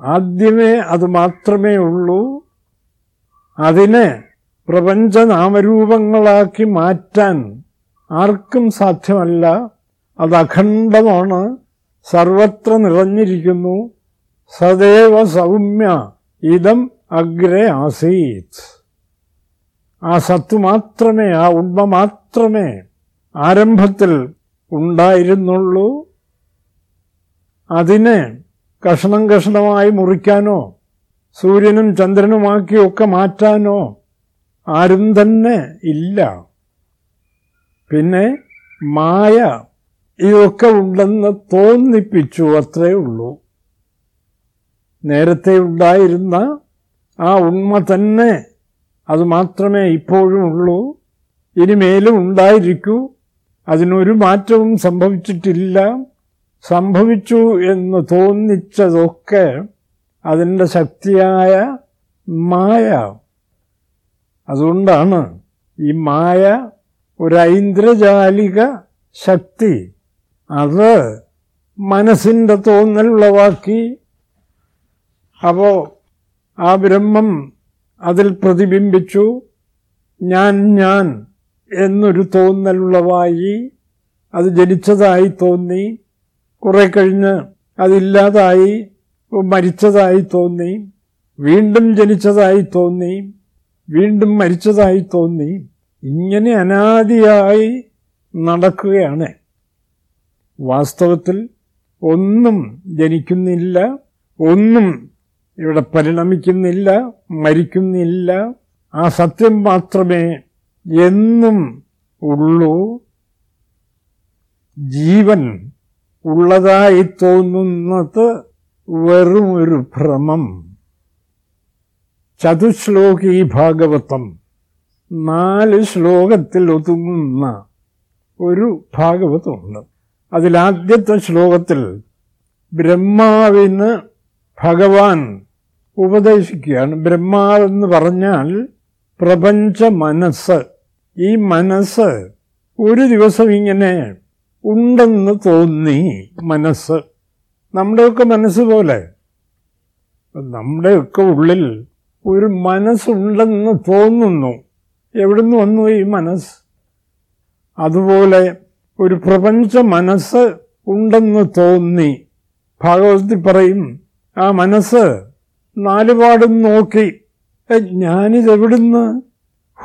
ആദ്യമേ അത് മാത്രമേ ഉള്ളൂ. അതിനെ പ്രപഞ്ചനാമരൂപങ്ങളാക്കി മാറ്റാൻ ആർക്കും സാധ്യമല്ല. അത് അഖണ്ഡമാണ്. സർവത്ര നിറഞ്ഞിരിക്കുന്നു. സദൈവ സൗമ്യ ഇതം അഗ്രേ ആസീത്. ആ സത്ത് മാത്രമേ ആ ഉണ്മ മാത്രമേ ആരംഭത്തിൽ ഉണ്ടായിരുന്നുള്ളൂ. അതിനെ കഷണം കഷണമായി മുറിക്കാനോ സൂര്യനും ചന്ദ്രനുമാക്കിയൊക്കെ മാറ്റാനോ ആരും തന്നെ ഇല്ല. പിന്നെ മായ ഇതൊക്കെ ഉണ്ടെന്ന് തോന്നിപ്പിച്ചു അത്രേ ഉള്ളൂ. നേരത്തെ ഉണ്ടായിരുന്ന ആ ഉണ്മ തന്നെ അത് മാത്രമേ ഇപ്പോഴും ഉള്ളൂ. ഇനിമേലും ഉണ്ടായിരിക്കൂ. അതിനൊരു മാറ്റവും സംഭവിച്ചിട്ടില്ല. സംഭവിച്ചു എന്ന് തോന്നിച്ചതൊക്കെ അതിന്റെ ശക്തിയായ മായ. അതുകൊണ്ടാണ് ഈ മായ ഒരു ഐന്ദ്രജാലിക ശക്തി. അത് മനസ്സിന്റെ തോന്നൽ ഉളവാക്കി അപ്പോൾ ആ ബ്രഹ്മം അതിൽ പ്രതിബിംബിച്ചു. ഞാൻ ഞാൻ എന്നൊരു തോന്നലുള്ളവായി അത് ജനിച്ചതായി തോന്നി. കുറെ കഴിഞ്ഞ് അതില്ലാതായി മരിച്ചതായി തോന്നി വീണ്ടും ജനിച്ചതായി തോന്നി വീണ്ടും മരിച്ചതായി തോന്നി ഇങ്ങനെ അനാദിയായി നടക്കുകയാണ്. വാസ്തവത്തിൽ ഒന്നും ജനിക്കുന്നില്ല ഒന്നും ഇവിടെ പരിണമിക്കുന്നില്ല മരിക്കുന്നില്ല. ആ സത്യം മാത്രമേ എന്നും ഉള്ളൂ. ജീവൻ ഉള്ളതായി തോന്നുന്നത് വെറും ഒരു ഭ്രമം. ചതുശ്ലോകി ഭാഗവതം നാല് ശ്ലോകത്തിൽ ഒതുങ്ങുന്ന ഒരു ഭാഗവതമുണ്ട്. അതിലാദ്യത്തെ ശ്ലോകത്തിൽ ബ്രഹ്മാവിന് ഭഗവാൻ ഉപദേശിക്കുകയാണ്. ബ്രഹ്മാവെന്ന് പറഞ്ഞാൽ പ്രപഞ്ച മനസ്സ്. ഈ മനസ്സ് ഒരു ദിവസം ഇങ്ങനെ ഉണ്ടെന്ന് തോന്നി മനസ്സ്. നമ്മുടെയൊക്കെ മനസ്സ് പോലെ. നമ്മുടെയൊക്കെ ഉള്ളിൽ ഒരു മനസ്സുണ്ടെന്ന് തോന്നുന്നു. എവിടുന്ന് വന്നു ഈ മനസ്സ്? അതുപോലെ ഒരു പ്രപഞ്ച മനസ്സ് ഉണ്ടെന്ന് തോന്നി. ഭാഗവതത്തിൽ പറയും ആ മനസ്സ് നാലുപാടും നോക്കി. ഞാനിതെവിടുന്ന്?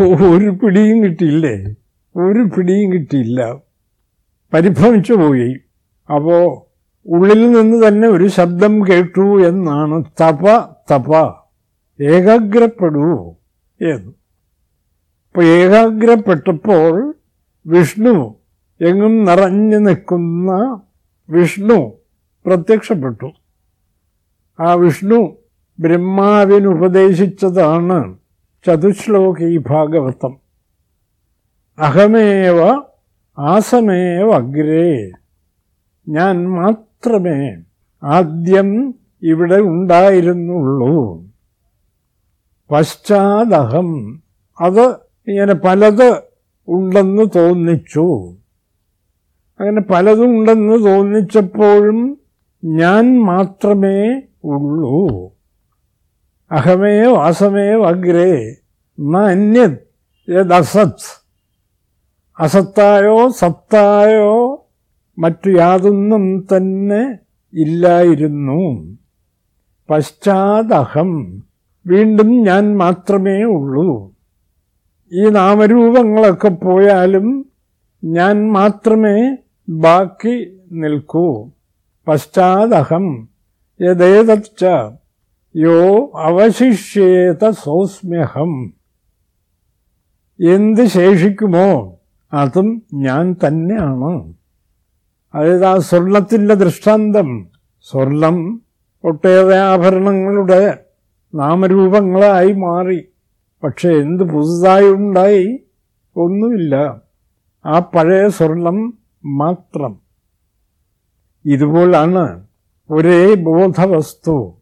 ഒരു പിടിയും കിട്ടിയില്ലേ? ഒരു പിടിയും കിട്ടിയില്ല. പരിഭ്രമിച്ചു പോയി. അപ്പോൾ ഉള്ളിൽ നിന്ന് തന്നെ ഒരു ശബ്ദം കേട്ടു എന്നാണ് തപ തപ ഏകാഗ്രപ്പെടൂ എന്ന്. അപ്പൊ ഏകാഗ്രപ്പെട്ടപ്പോൾ വിഷ്ണു എങ്ങും നിറഞ്ഞു നിൽക്കുന്ന വിഷ്ണു പ്രത്യക്ഷപ്പെട്ടു. ആ വിഷ്ണു ബ്രഹ്മാവിനുപദേശിച്ചതാണ് ചതുശ്ലോകി ഭാഗവതം. അഹമേവ ആസമേവ അഗ്രേ ഞാൻ മാത്രമേ ആദ്യം ഇവിടെ ഉണ്ടായിരുന്നുള്ളൂ. പശ്ചാത്തഹം അത് ഇങ്ങനെ പലത് ഉണ്ടെന്ന് തോന്നിച്ചു. അങ്ങനെ പലതും ഉണ്ടെന്ന് തോന്നിച്ചപ്പോഴും ഞാൻ മാത്രമേ ഉള്ളൂ. അഹമേ വാസമേ അഗ്രേ. അന്യത് യദസത് അസത്തായോ സത്തായോ മറ്റു യാതൊന്നും തന്നെ ഇല്ലായിരുന്നു. പശ്ചാത്തഹം വീണ്ടും ഞാൻ മാത്രമേ ഉള്ളൂ. ഈ നാമരൂപങ്ങളൊക്കെ പോയാലും ഞാൻ മാത്രമേ ബാക്കി നിൽക്കൂ. പശ്ചാത്തഹം യഥേതച്ച യോ അവശിഷ്യേത സോസ്മ്യഹം. എന്ത് ശേഷിക്കുമോ? അതും ഞാൻ തന്നെയാണ്. അതായത് ആ സ്വർണത്തിന്റെ ദൃഷ്ടാന്തം സ്വർണം ഒട്ടേറെ ആഭരണങ്ങളുടെ നാമരൂപങ്ങളായി മാറി. പക്ഷേ എന്ത് പുതുതായി ഉണ്ടായി? ഒന്നുമില്ല. ആ പഴയ സ്വർണം മാത്രം. ഇതുപോലാണ് ഒരേ ബോധവസ്തു.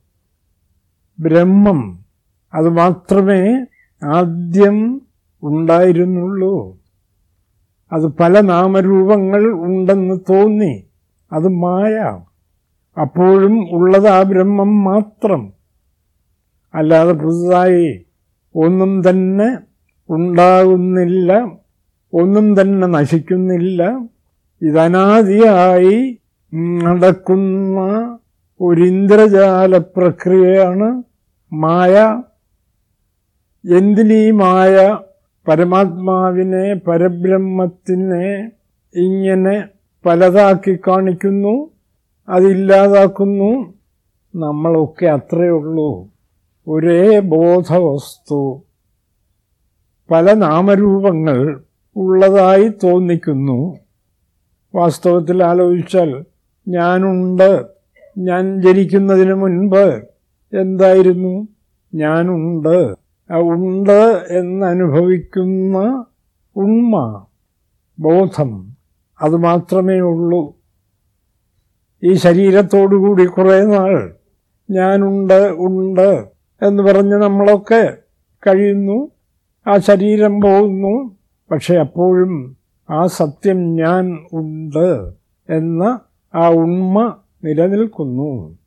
ബ്രഹ്മം. അത് മാത്രമേ ആദ്യം ഉണ്ടായിരുന്നുള്ളൂ. അത് പല നാമരൂപങ്ങൾ ഉണ്ടെന്ന് തോന്നി. അത് മായ. അപ്പോഴും ഉള്ളത് ആ ബ്രഹ്മം മാത്രം. അല്ലാതെ പുതുതായി ഒന്നും തന്നെ ഉണ്ടാകുന്നില്ല ഒന്നും തന്നെ നശിക്കുന്നില്ല. ഇതനാദിയായി നടക്കുന്ന ഒരു ഇന്ദ്രജാല പ്രക്രിയയാണ് മായ. എന്തിനീ മായ? പരമാത്മാവിനെ പരബ്രഹ്മത്തിനെ ഇങ്ങനെ പലതാക്കി കാണിക്കുന്നു അതില്ലാതാക്കുന്നു നമ്മളൊക്കെ അത്രയേ ഉള്ളൂ. ഒരേ ബോധവസ്തു. പല നാമരൂപങ്ങൾ ഉള്ളതായി തോന്നിക്കുന്നു. വാസ്തവത്തിൽ ആലോചിച്ചാൽ ഞാനുണ്ട് ഞാൻ ജനിക്കുന്നതിന് മുൻപ് എന്തായിരുന്നു? ഞാനുണ്ട്. ഉണ്ട് എന്നനുഭവിക്കുന്ന ഉണ്മ ബോധം അത് മാത്രമേ ഉള്ളൂ. ഈ ശരീരത്തോടുകൂടി കുറേ നാൾ ഞാനുണ്ട് ഉണ്ട് എന്ന് പറഞ്ഞ് നമ്മളൊക്കെ കഴിയുന്നു ആ ശരീരം പോകുന്നു പക്ഷെ അപ്പോഴും ആ സത്യം ഞാൻ ഉണ്ട് എന്ന ആ ഉണ്മ നിലനിൽക്കുന്നു.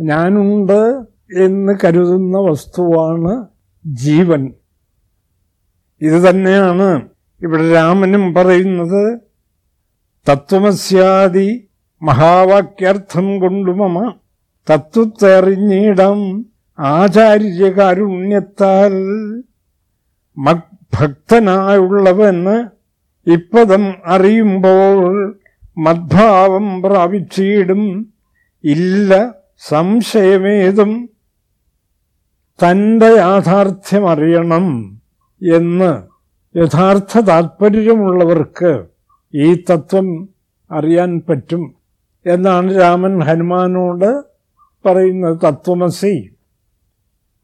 ഞാനുണ്ട് എന്ന് കരുതുന്ന വസ്തുവാണ് ജീവൻ. ഇത് തന്നെയാണ് ഇവിടെ രാമനും പറയുന്നത്. തത്വമസ്യാദി മഹാവാക്യർത്ഥം കൊണ്ടുമമ തത്വത്തെറിഞ്ഞിടം ആചാര്യകാരുണ്യത്താൽ ഭക്തനായുള്ളവന് ഇപ്പതം അറിയുമ്പോൾ മദ്ഭാവം പ്രാപിച്ചിടും. ഇല്ല സംശയമേതും തന്റെ യാഥാർത്ഥ്യമറിയണം എന്ന് യഥാർത്ഥ താത്പര്യമുള്ളവർക്ക് ഈ തത്വം അറിയാൻ പറ്റും എന്നാണ് രാമൻ ഹനുമാനോട് പറയുന്നത് തത്വമസി.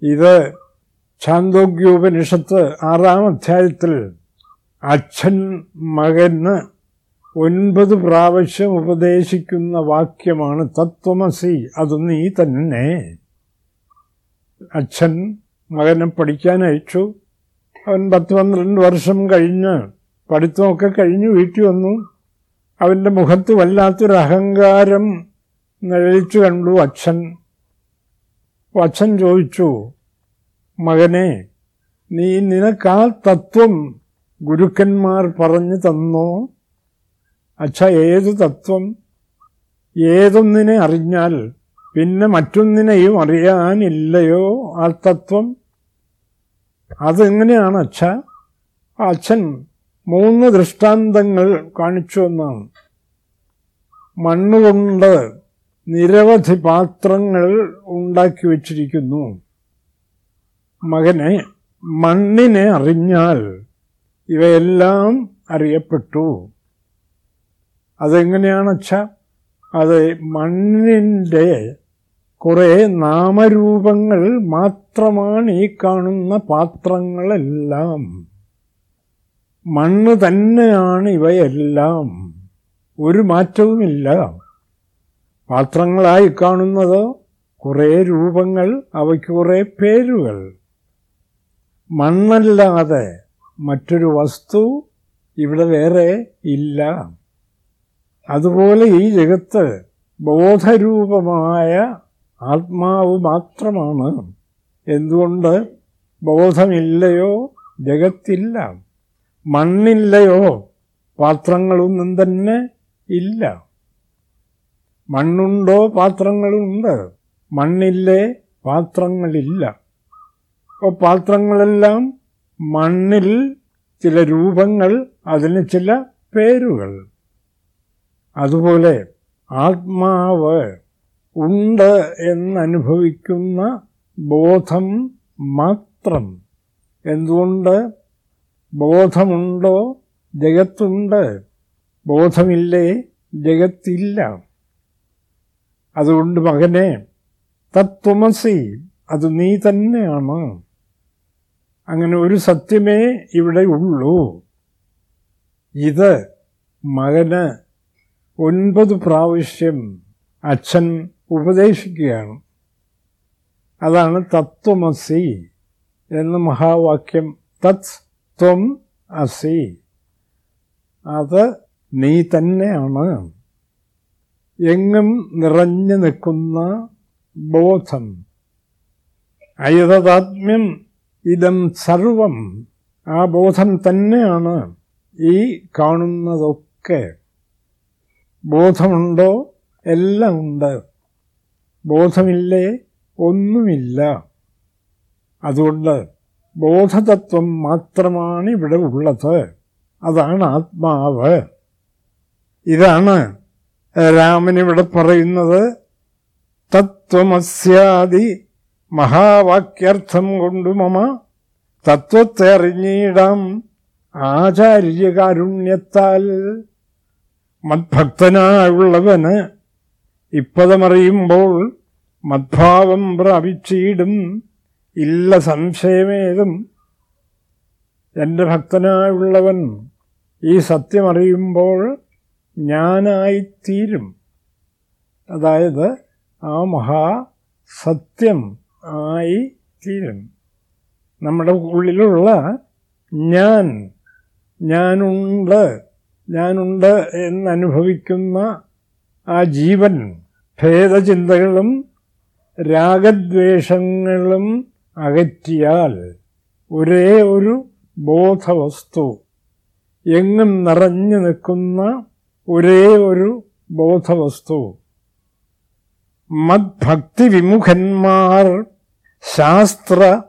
ഇത് ഛാന്തോഗ്യോപനിഷത്ത് ആറാം അധ്യായത്തിൽ അച്ഛൻ മകന് ഒൻപത് പ്രാവശ്യം ഉപദേശിക്കുന്ന വാക്യമാണ് തത്വമസി. അത് നീ തന്നെ. അച്ഛൻ മകനെ പഠിക്കാൻ അയച്ചു. അവൻ പത്ത് പന്ത്രണ്ട് വർഷം കഴിഞ്ഞ് പഠിത്തമൊക്കെ കഴിഞ്ഞ് വീട്ടിൽ വന്നു. അവന്റെ മുഖത്ത് വല്ലാത്തൊരു അഹങ്കാരം നിഴലിച്ചു കണ്ടു അച്ഛൻ. അച്ഛൻ ചോദിച്ചു മകനെ നീ നിനക്ക് ആ തത്വം ഗുരുക്കന്മാർ പറഞ്ഞു തന്നോ? അച്ഛ ഏത് തത്വം? ഏതൊന്നിനെ അറിഞ്ഞാൽ പിന്നെ മറ്റൊന്നിനെയും അറിയാനില്ലയോ ആ തത്വം അതെങ്ങനെയാണ് അച്ഛ? അച്ഛൻ മൂന്ന് ദൃഷ്ടാന്തങ്ങൾ കാണിച്ചു എന്നാണ്. മണ്ണുകൊണ്ട് നിരവധി പാത്രങ്ങൾ ഉണ്ടാക്കി വച്ചിരിക്കുന്നു. മകനെ മണ്ണിനെ അറിഞ്ഞാൽ ഇവയെല്ലാം അറിയപ്പെട്ടു. അതെങ്ങനെയാണ് അത് മണ്ണിന്റെ കുറേ നാമരൂപങ്ങൾ മാത്രമാണ് ഈ കാണുന്ന പാത്രങ്ങളെല്ലാം. മണ്ണ് തന്നെയാണ് ഇവയെല്ലാം. ഒരു മാറ്റവുമില്ല. പാത്രങ്ങളായി കാണുന്നത് കുറേ രൂപങ്ങൾ അവയ്ക്ക് കുറേ പേരുകൾ. മണ്ണല്ലാതെ മറ്റൊരു വസ്തു ഇവിടെ വേറെ ഇല്ല. അതുപോലെ ഈ ജഗത്ത് ബോധരൂപമായ ആത്മാവ് മാത്രമാണ്. എന്തുകൊണ്ട്? ബോധമില്ലയോ? ജഗത്തില്ല. മണ്ണില്ലയോ? പാത്രങ്ങളൊന്നും തന്നെ ഇല്ല. മണ്ണുണ്ടോ? പാത്രങ്ങളുണ്ട്. മണ്ണില്ലേ? പാത്രങ്ങളില്ല. അപ്പോൾ പാത്രങ്ങളെല്ലാം മണ്ണിൽ ചില രൂപങ്ങൾ അതിന് ചില പേരുകൾ. അതുപോലെ ആത്മാവ് ഉണ്ട് എന്നനുഭവിക്കുന്ന ബോധം മാത്രം. എന്തുകൊണ്ട് ബോധമുണ്ടോ? ജഗത്തുണ്ട്. ബോധമില്ലേ? ജഗത്തില്ല. അതുകൊണ്ട് മകനെ തത്വമസി അത് നീ തന്നെയാണ്. അങ്ങനെ ഒരു സത്യമേ ഇവിടെ ഉള്ളൂ. ഇത് മകന് ഒൻപത് പ്രാവശ്യം അച്ഛൻ ഉപദേശിക്കുകയാണ്. അതാണ് തത്വമസി എന്ന മഹാവാക്യം തത് ത്വം അസി. അത് നീ തന്നെയാണ്. എങ്ങും നിറഞ്ഞു നിൽക്കുന്ന ബോധം. അയതാത്മ്യം ഇതം സർവം. ആ ബോധം തന്നെയാണ് ഈ കാണുന്നതൊക്കെ. ബോധമുണ്ടോ? എല്ലാം ഉണ്ട്. ബോധമില്ലേ? ഒന്നുമില്ല. അതുകൊണ്ട് ബോധതത്വം മാത്രമാണ് ഇവിടെ ഉള്ളത്. അതാണ് ആത്മാവ്. ഇതാണ് രാമൻ ഇവിടെ പറയുന്നത്. തത്വമസ്യാദി മഹാവാക്യർത്ഥം കൊണ്ടു മമ തത്വത്തെ അറിഞ്ഞിടാം ആചാര്യകാരുണ്യത്താൽ. മദ്ഭക്തനായുള്ളവന് ഇപ്പതമറിയുമ്പോൾ മദ്ഭാവം പ്രാപിച്ചിടും ഇല്ല സംശയമേതും. എന്റെ ഭക്തനായുള്ളവൻ ഈ സത്യമറിയുമ്പോൾ ഞാനായിത്തീരും. അതായത് ആ മഹാ സത്യം ആയി തീരും നമ്മുടെ ഉള്ളിലുള്ള ഞാൻ ഞാനുണ്ട് ഞാനുണ്ട് എന്നനുഭവിക്കുന്ന ആ ജീവൻ ഭേദചിന്തകളും രാഗദ്വേഷങ്ങളും അകറ്റിയാൽ ഒരേ ഒരു ബോധവസ്തു. എങ്ങും നിറഞ്ഞു നിൽക്കുന്ന ഒരേ ഒരു ബോധവസ്തു. മദ്ഭക്തി വിമുഖന്മാർ ശാസ്ത്ര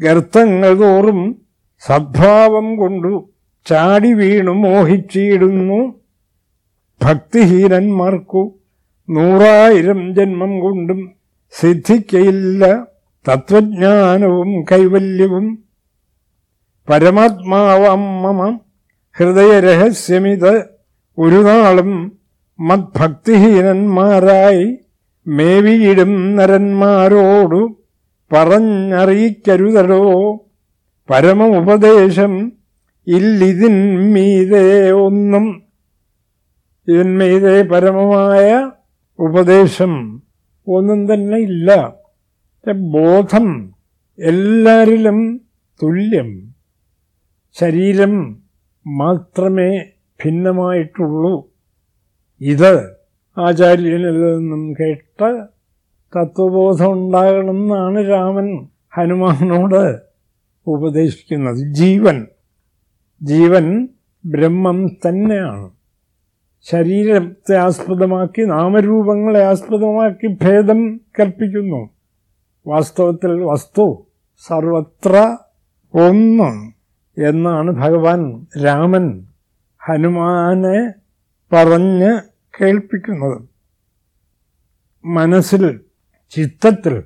ഗർത്തങ്ങൾ തോറും സദ്ഭാവം കൊണ്ടു ചാടി വീണു മോഹിച്ചിടുന്നു. ഭക്തിഹീനന്മാർക്കു നൂറായിരം ജന്മം കൊണ്ടും സിദ്ധിക്കയില്ല. തത്വജ്ഞാനവും കൈവല്യവും. പരമാത്മാവം മമ ഹൃദയരഹസ്യമിത്. ഒരു നാളും മദ്ഭക്തിഹീനന്മാരായി മേവിയിടും നരന്മാരോടു പറഞ്ഞറിയിക്കരുതടോ. പരമ ഉപദേശം ഇല്ലിതിന്മീതേ ഒന്നും. ഇതിന്മീതേ പരമമായ ഉപദേശം ഒന്നും തന്നെ ഇല്ല. ബോധം എല്ലാരിലും തുല്യം. ശരീരം മാത്രമേ ഭിന്നമായിട്ടുള്ളൂ. ഇത് ആചാര്യനിൽ നിന്നും കേട്ട് തത്വബോധം ഉണ്ടാകണമെന്നാണ് രാമൻ ഹനുമാനോട് ഉപദേശിക്കുന്നത്. ജീവൻ. ജീവൻ ബ്രഹ്മം തന്നെയാണ്. ശരീരത്തെ ആസ്പദമാക്കി നാമരൂപങ്ങളെ ആസ്പദമാക്കി ഭേദം കൽപ്പിക്കുന്നു. വാസ്തവത്തിൽ വസ്തു സർവത്ര ഒന്ന് എന്നാണ് ഭഗവാൻ രാമൻ ഹനുമാനെ പറഞ്ഞ് കേൾപ്പിക്കുന്നത്. മനസ്സിൽ ചിത്തത്തിൽ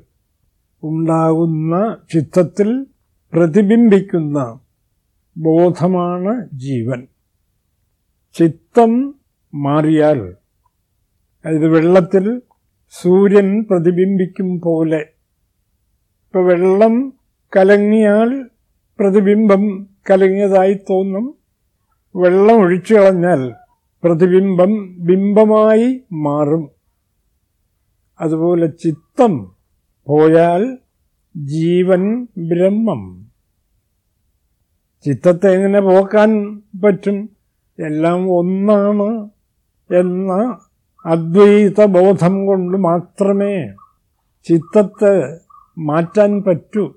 ഉണ്ടാകുന്ന ചിത്തത്തിൽ പ്രതിബിംബിക്കുന്ന ബോധമാണ് ജീവൻ. ചിത്തം മാറിയാൽ അതായത് വെള്ളത്തിൽ സൂര്യൻ പ്രതിബിംബിക്കും പോലെ. ഇപ്പൊ വെള്ളം കലങ്ങിയാൽ പ്രതിബിംബം കലങ്ങിയതായി തോന്നും. വെള്ളം ഒഴിച്ചു കളഞ്ഞാൽ പ്രതിബിംബം ബിംബമായി മാറും. അതുപോലെ ചിത്തം പോയാൽ ജീവൻ ബ്രഹ്മം. ചിത്തത്തെ എങ്ങനെ പോക്കാൻ പറ്റും? എല്ലാം ഒന്നാണ് എന്ന അദ്വൈത ബോധം കൊണ്ട് മാത്രമേ ചിത്തത്തെ മാറ്റാൻ പറ്റൂ.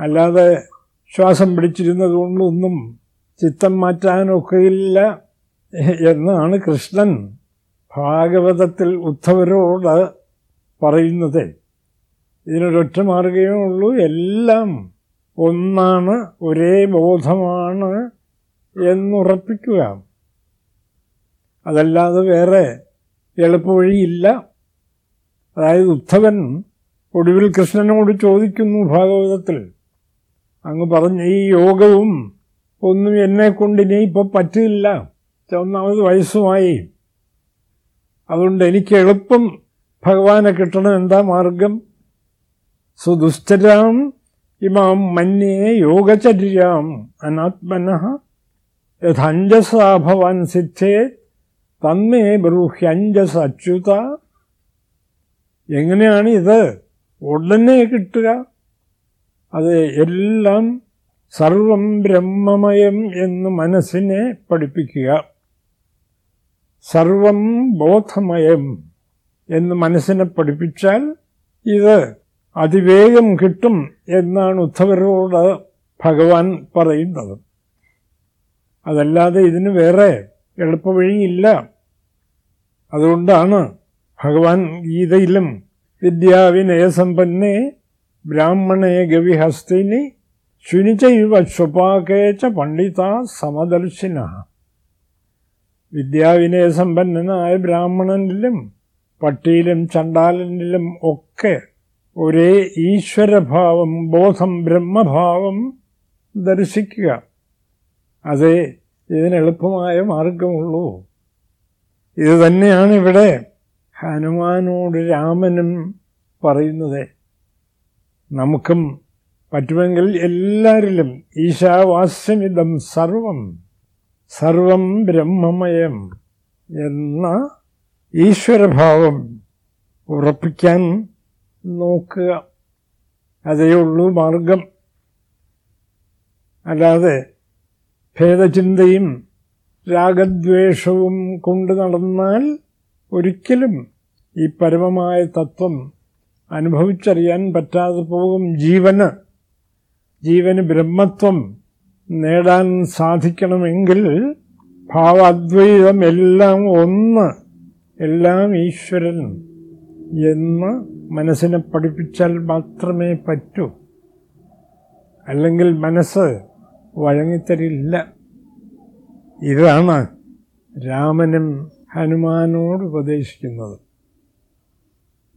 അല്ലാതെ ശ്വാസം പിടിച്ചിരുന്നത് കൊണ്ടൊന്നും ചിത്തം മാറ്റാനൊക്കെയില്ല എന്നാണ് കൃഷ്ണൻ ഭാഗവതത്തിൽ ഉദ്ധവരോട് പറയുന്നത്. ഇതിനൊരൊറ്റ മാർഗമേ ഉള്ളൂ. എല്ലാം ഒന്നാണ് ഒരേ ബോധമാണ് എന്നുറപ്പിക്കുക. അതല്ലാതെ വേറെ എളുപ്പവഴിയില്ല. അതായത് ഉദ്ധവൻ ഒടുവിൽ കൃഷ്ണനോട് ചോദിക്കുന്നു ഭാഗവതത്തിൽ. അങ്ങ് പറഞ്ഞ ഈ യോഗവും ഒന്നും എന്നെ കൊണ്ട് ഇനി ഇപ്പോൾ പറ്റില്ല. ഒന്നാമത് വയസ്സുമായി. അതുകൊണ്ട് എനിക്ക് എളുപ്പം ഭഗവാനെ കിട്ടണം. എന്താ മാർഗം? സുദുസ്ഥരാം ഇമാം മന്യേ യോഗചര്യാം അനാത്മന യഥഞ്ജസാ ഭവാൻ സിദ്ധേ തന്മേ ബ്രൂഹ്യഞ്ജസ് അച്യുത. എങ്ങനെയാണ് ഇത്? ഉടനെ കിട്ടുക. അത് എല്ലാം സർവം ബ്രഹ്മമയം എന്ന് മനസ്സിനെ പഠിപ്പിക്കുക. സർവം ബോധമയം എന്ന് മനസ്സിനെ പഠിപ്പിച്ചാൽ ഇത് അതിവേഗം കിട്ടും എന്നാണ് ഉദ്ധവരോട് ഭഗവാൻ പറയുന്നത്. അതല്ലാതെ ഇതിന് വേറെ എളുപ്പവഴിയില്ല. അതുകൊണ്ടാണ് ഭഗവാൻ ഗീതയിലും വിദ്യാവിനയസമ്പന്നേ ബ്രാഹ്മണേ ഗവിഹസ്തിനി ശുനിചൈവ സ്വപാകേച്ച പണ്ഡിത സമദർശിന. വിദ്യാവിനയസമ്പന്നനായ ബ്രാഹ്മണനിലും പട്ടിയിലും ചണ്ടാലനിലും ഒക്കെ ഒരേ ഈശ്വരഭാവം ബോധം ബ്രഹ്മഭാവം ദർശിക്കുക. അതേ ഇതിനെളുപ്പമായ മാർഗമുള്ളൂ. ഇത് തന്നെയാണ് ഇവിടെ ഹനുമാനോട് രാമനും പറയുന്നത്. നമുക്കും പറ്റുമെങ്കിൽ എല്ലാവരിലും ഈശാവാസ്യമിതം സർവം സർവം ബ്രഹ്മമയം എന്ന ഈശ്വരഭാവം ഉറപ്പിക്കാൻ നോക്കുക. അതേ ഉള്ളൂ മാർഗം. അല്ലാതെ ഭേദചിന്തയും രാഗദ്വേഷവും കൊണ്ട് നടന്നാൽ ഒരിക്കലും ഈ പരമമായ തത്വം അനുഭവിച്ചറിയാൻ പറ്റാതെ പോകും. ജീവന് ജീവന് ബ്രഹ്മത്വം നേടാൻ സാധിക്കണമെങ്കിൽ ഭാവാദ്വൈതം എല്ലാം ഒന്ന് എല്ലാം ഈശ്വരൻ എന്ന് മനസ്സിനെ പഠിപ്പിച്ചാൽ മാത്രമേ പറ്റൂ. അല്ലെങ്കിൽ മനസ്സ് വഴങ്ങിത്തരില്ല. ഇതാണ് രാമനും ഹനുമാനോട് ഉപദേശിക്കുന്നത്.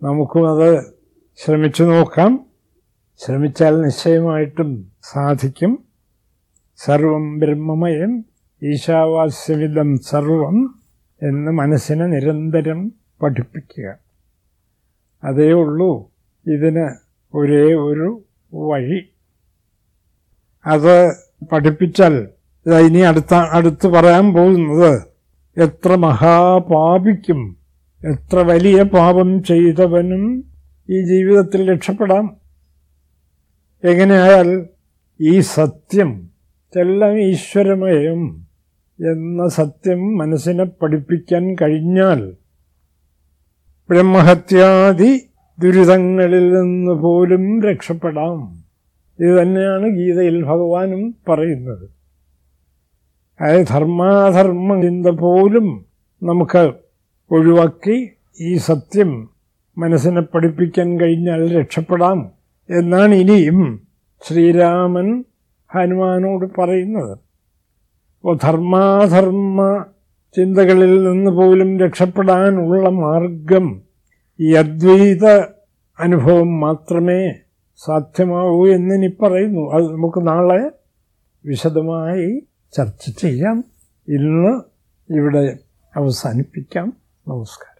നമുക്കും അത് ശ്രമിച്ചു നോക്കാം. ശ്രമിച്ചാൽ നിശ്ചയമായിട്ടും സാധിക്കും. സർവം ബ്രഹ്മമയം ഈശാവാസ്യവിധം സർവം എന്ന് മനസ്സിനെ നിരന്തരം പഠിപ്പിക്കുക. അതേ ഉള്ളൂ ഇതിന് ഒരേ ഒരു വഴി. അത് പഠിപ്പിച്ചാൽ ഇനി അടുത്ത അടുത്ത് പറയാൻ പോകുന്നത് എത്ര മഹാപാപിക്കും എത്ര വലിയ പാപം ചെയ്തവനും ഈ ജീവിതത്തിൽ രക്ഷപ്പെടാം. എങ്ങനെയായാൽ ഈ സത്യം എല്ലാം ഈശ്വരമയം എന്ന സത്യം മനസ്സിനെ പഠിപ്പിക്കാൻ കഴിഞ്ഞാൽ ബ്രഹ്മഹത്യാദി ദുരിതങ്ങളിൽ നിന്ന് പോലും രക്ഷപ്പെടാം. ഇത് തന്നെയാണ് ഗീതയിൽ ഭഗവാനും പറയുന്നത്. അതായത് ധർമാധർമ്മ ചിന്ത പോലും നമുക്ക് ഒഴിവാക്കി ഈ സത്യം മനസ്സിനെ പഠിപ്പിക്കാൻ കഴിഞ്ഞാൽ രക്ഷപ്പെടാം എന്നാണ് ഇനിയും ശ്രീരാമൻ ഹനുമാനോട് പറയുന്നത്. അപ്പോൾ ധർമാധർമ്മ ചിന്തകളിൽ നിന്ന് പോലും രക്ഷപ്പെടാനുള്ള മാർഗം ഈ അദ്വൈത അനുഭവം മാത്രമേ സാധ്യമാവൂ എന്നിനി പറയുന്നു. അത് നമുക്ക് നാളെ വിശദമായി ചർച്ച ചെയ്യാം. ഇന്ന് ഇവിടെ അവസാനിപ്പിക്കാം. നമസ്കാരം.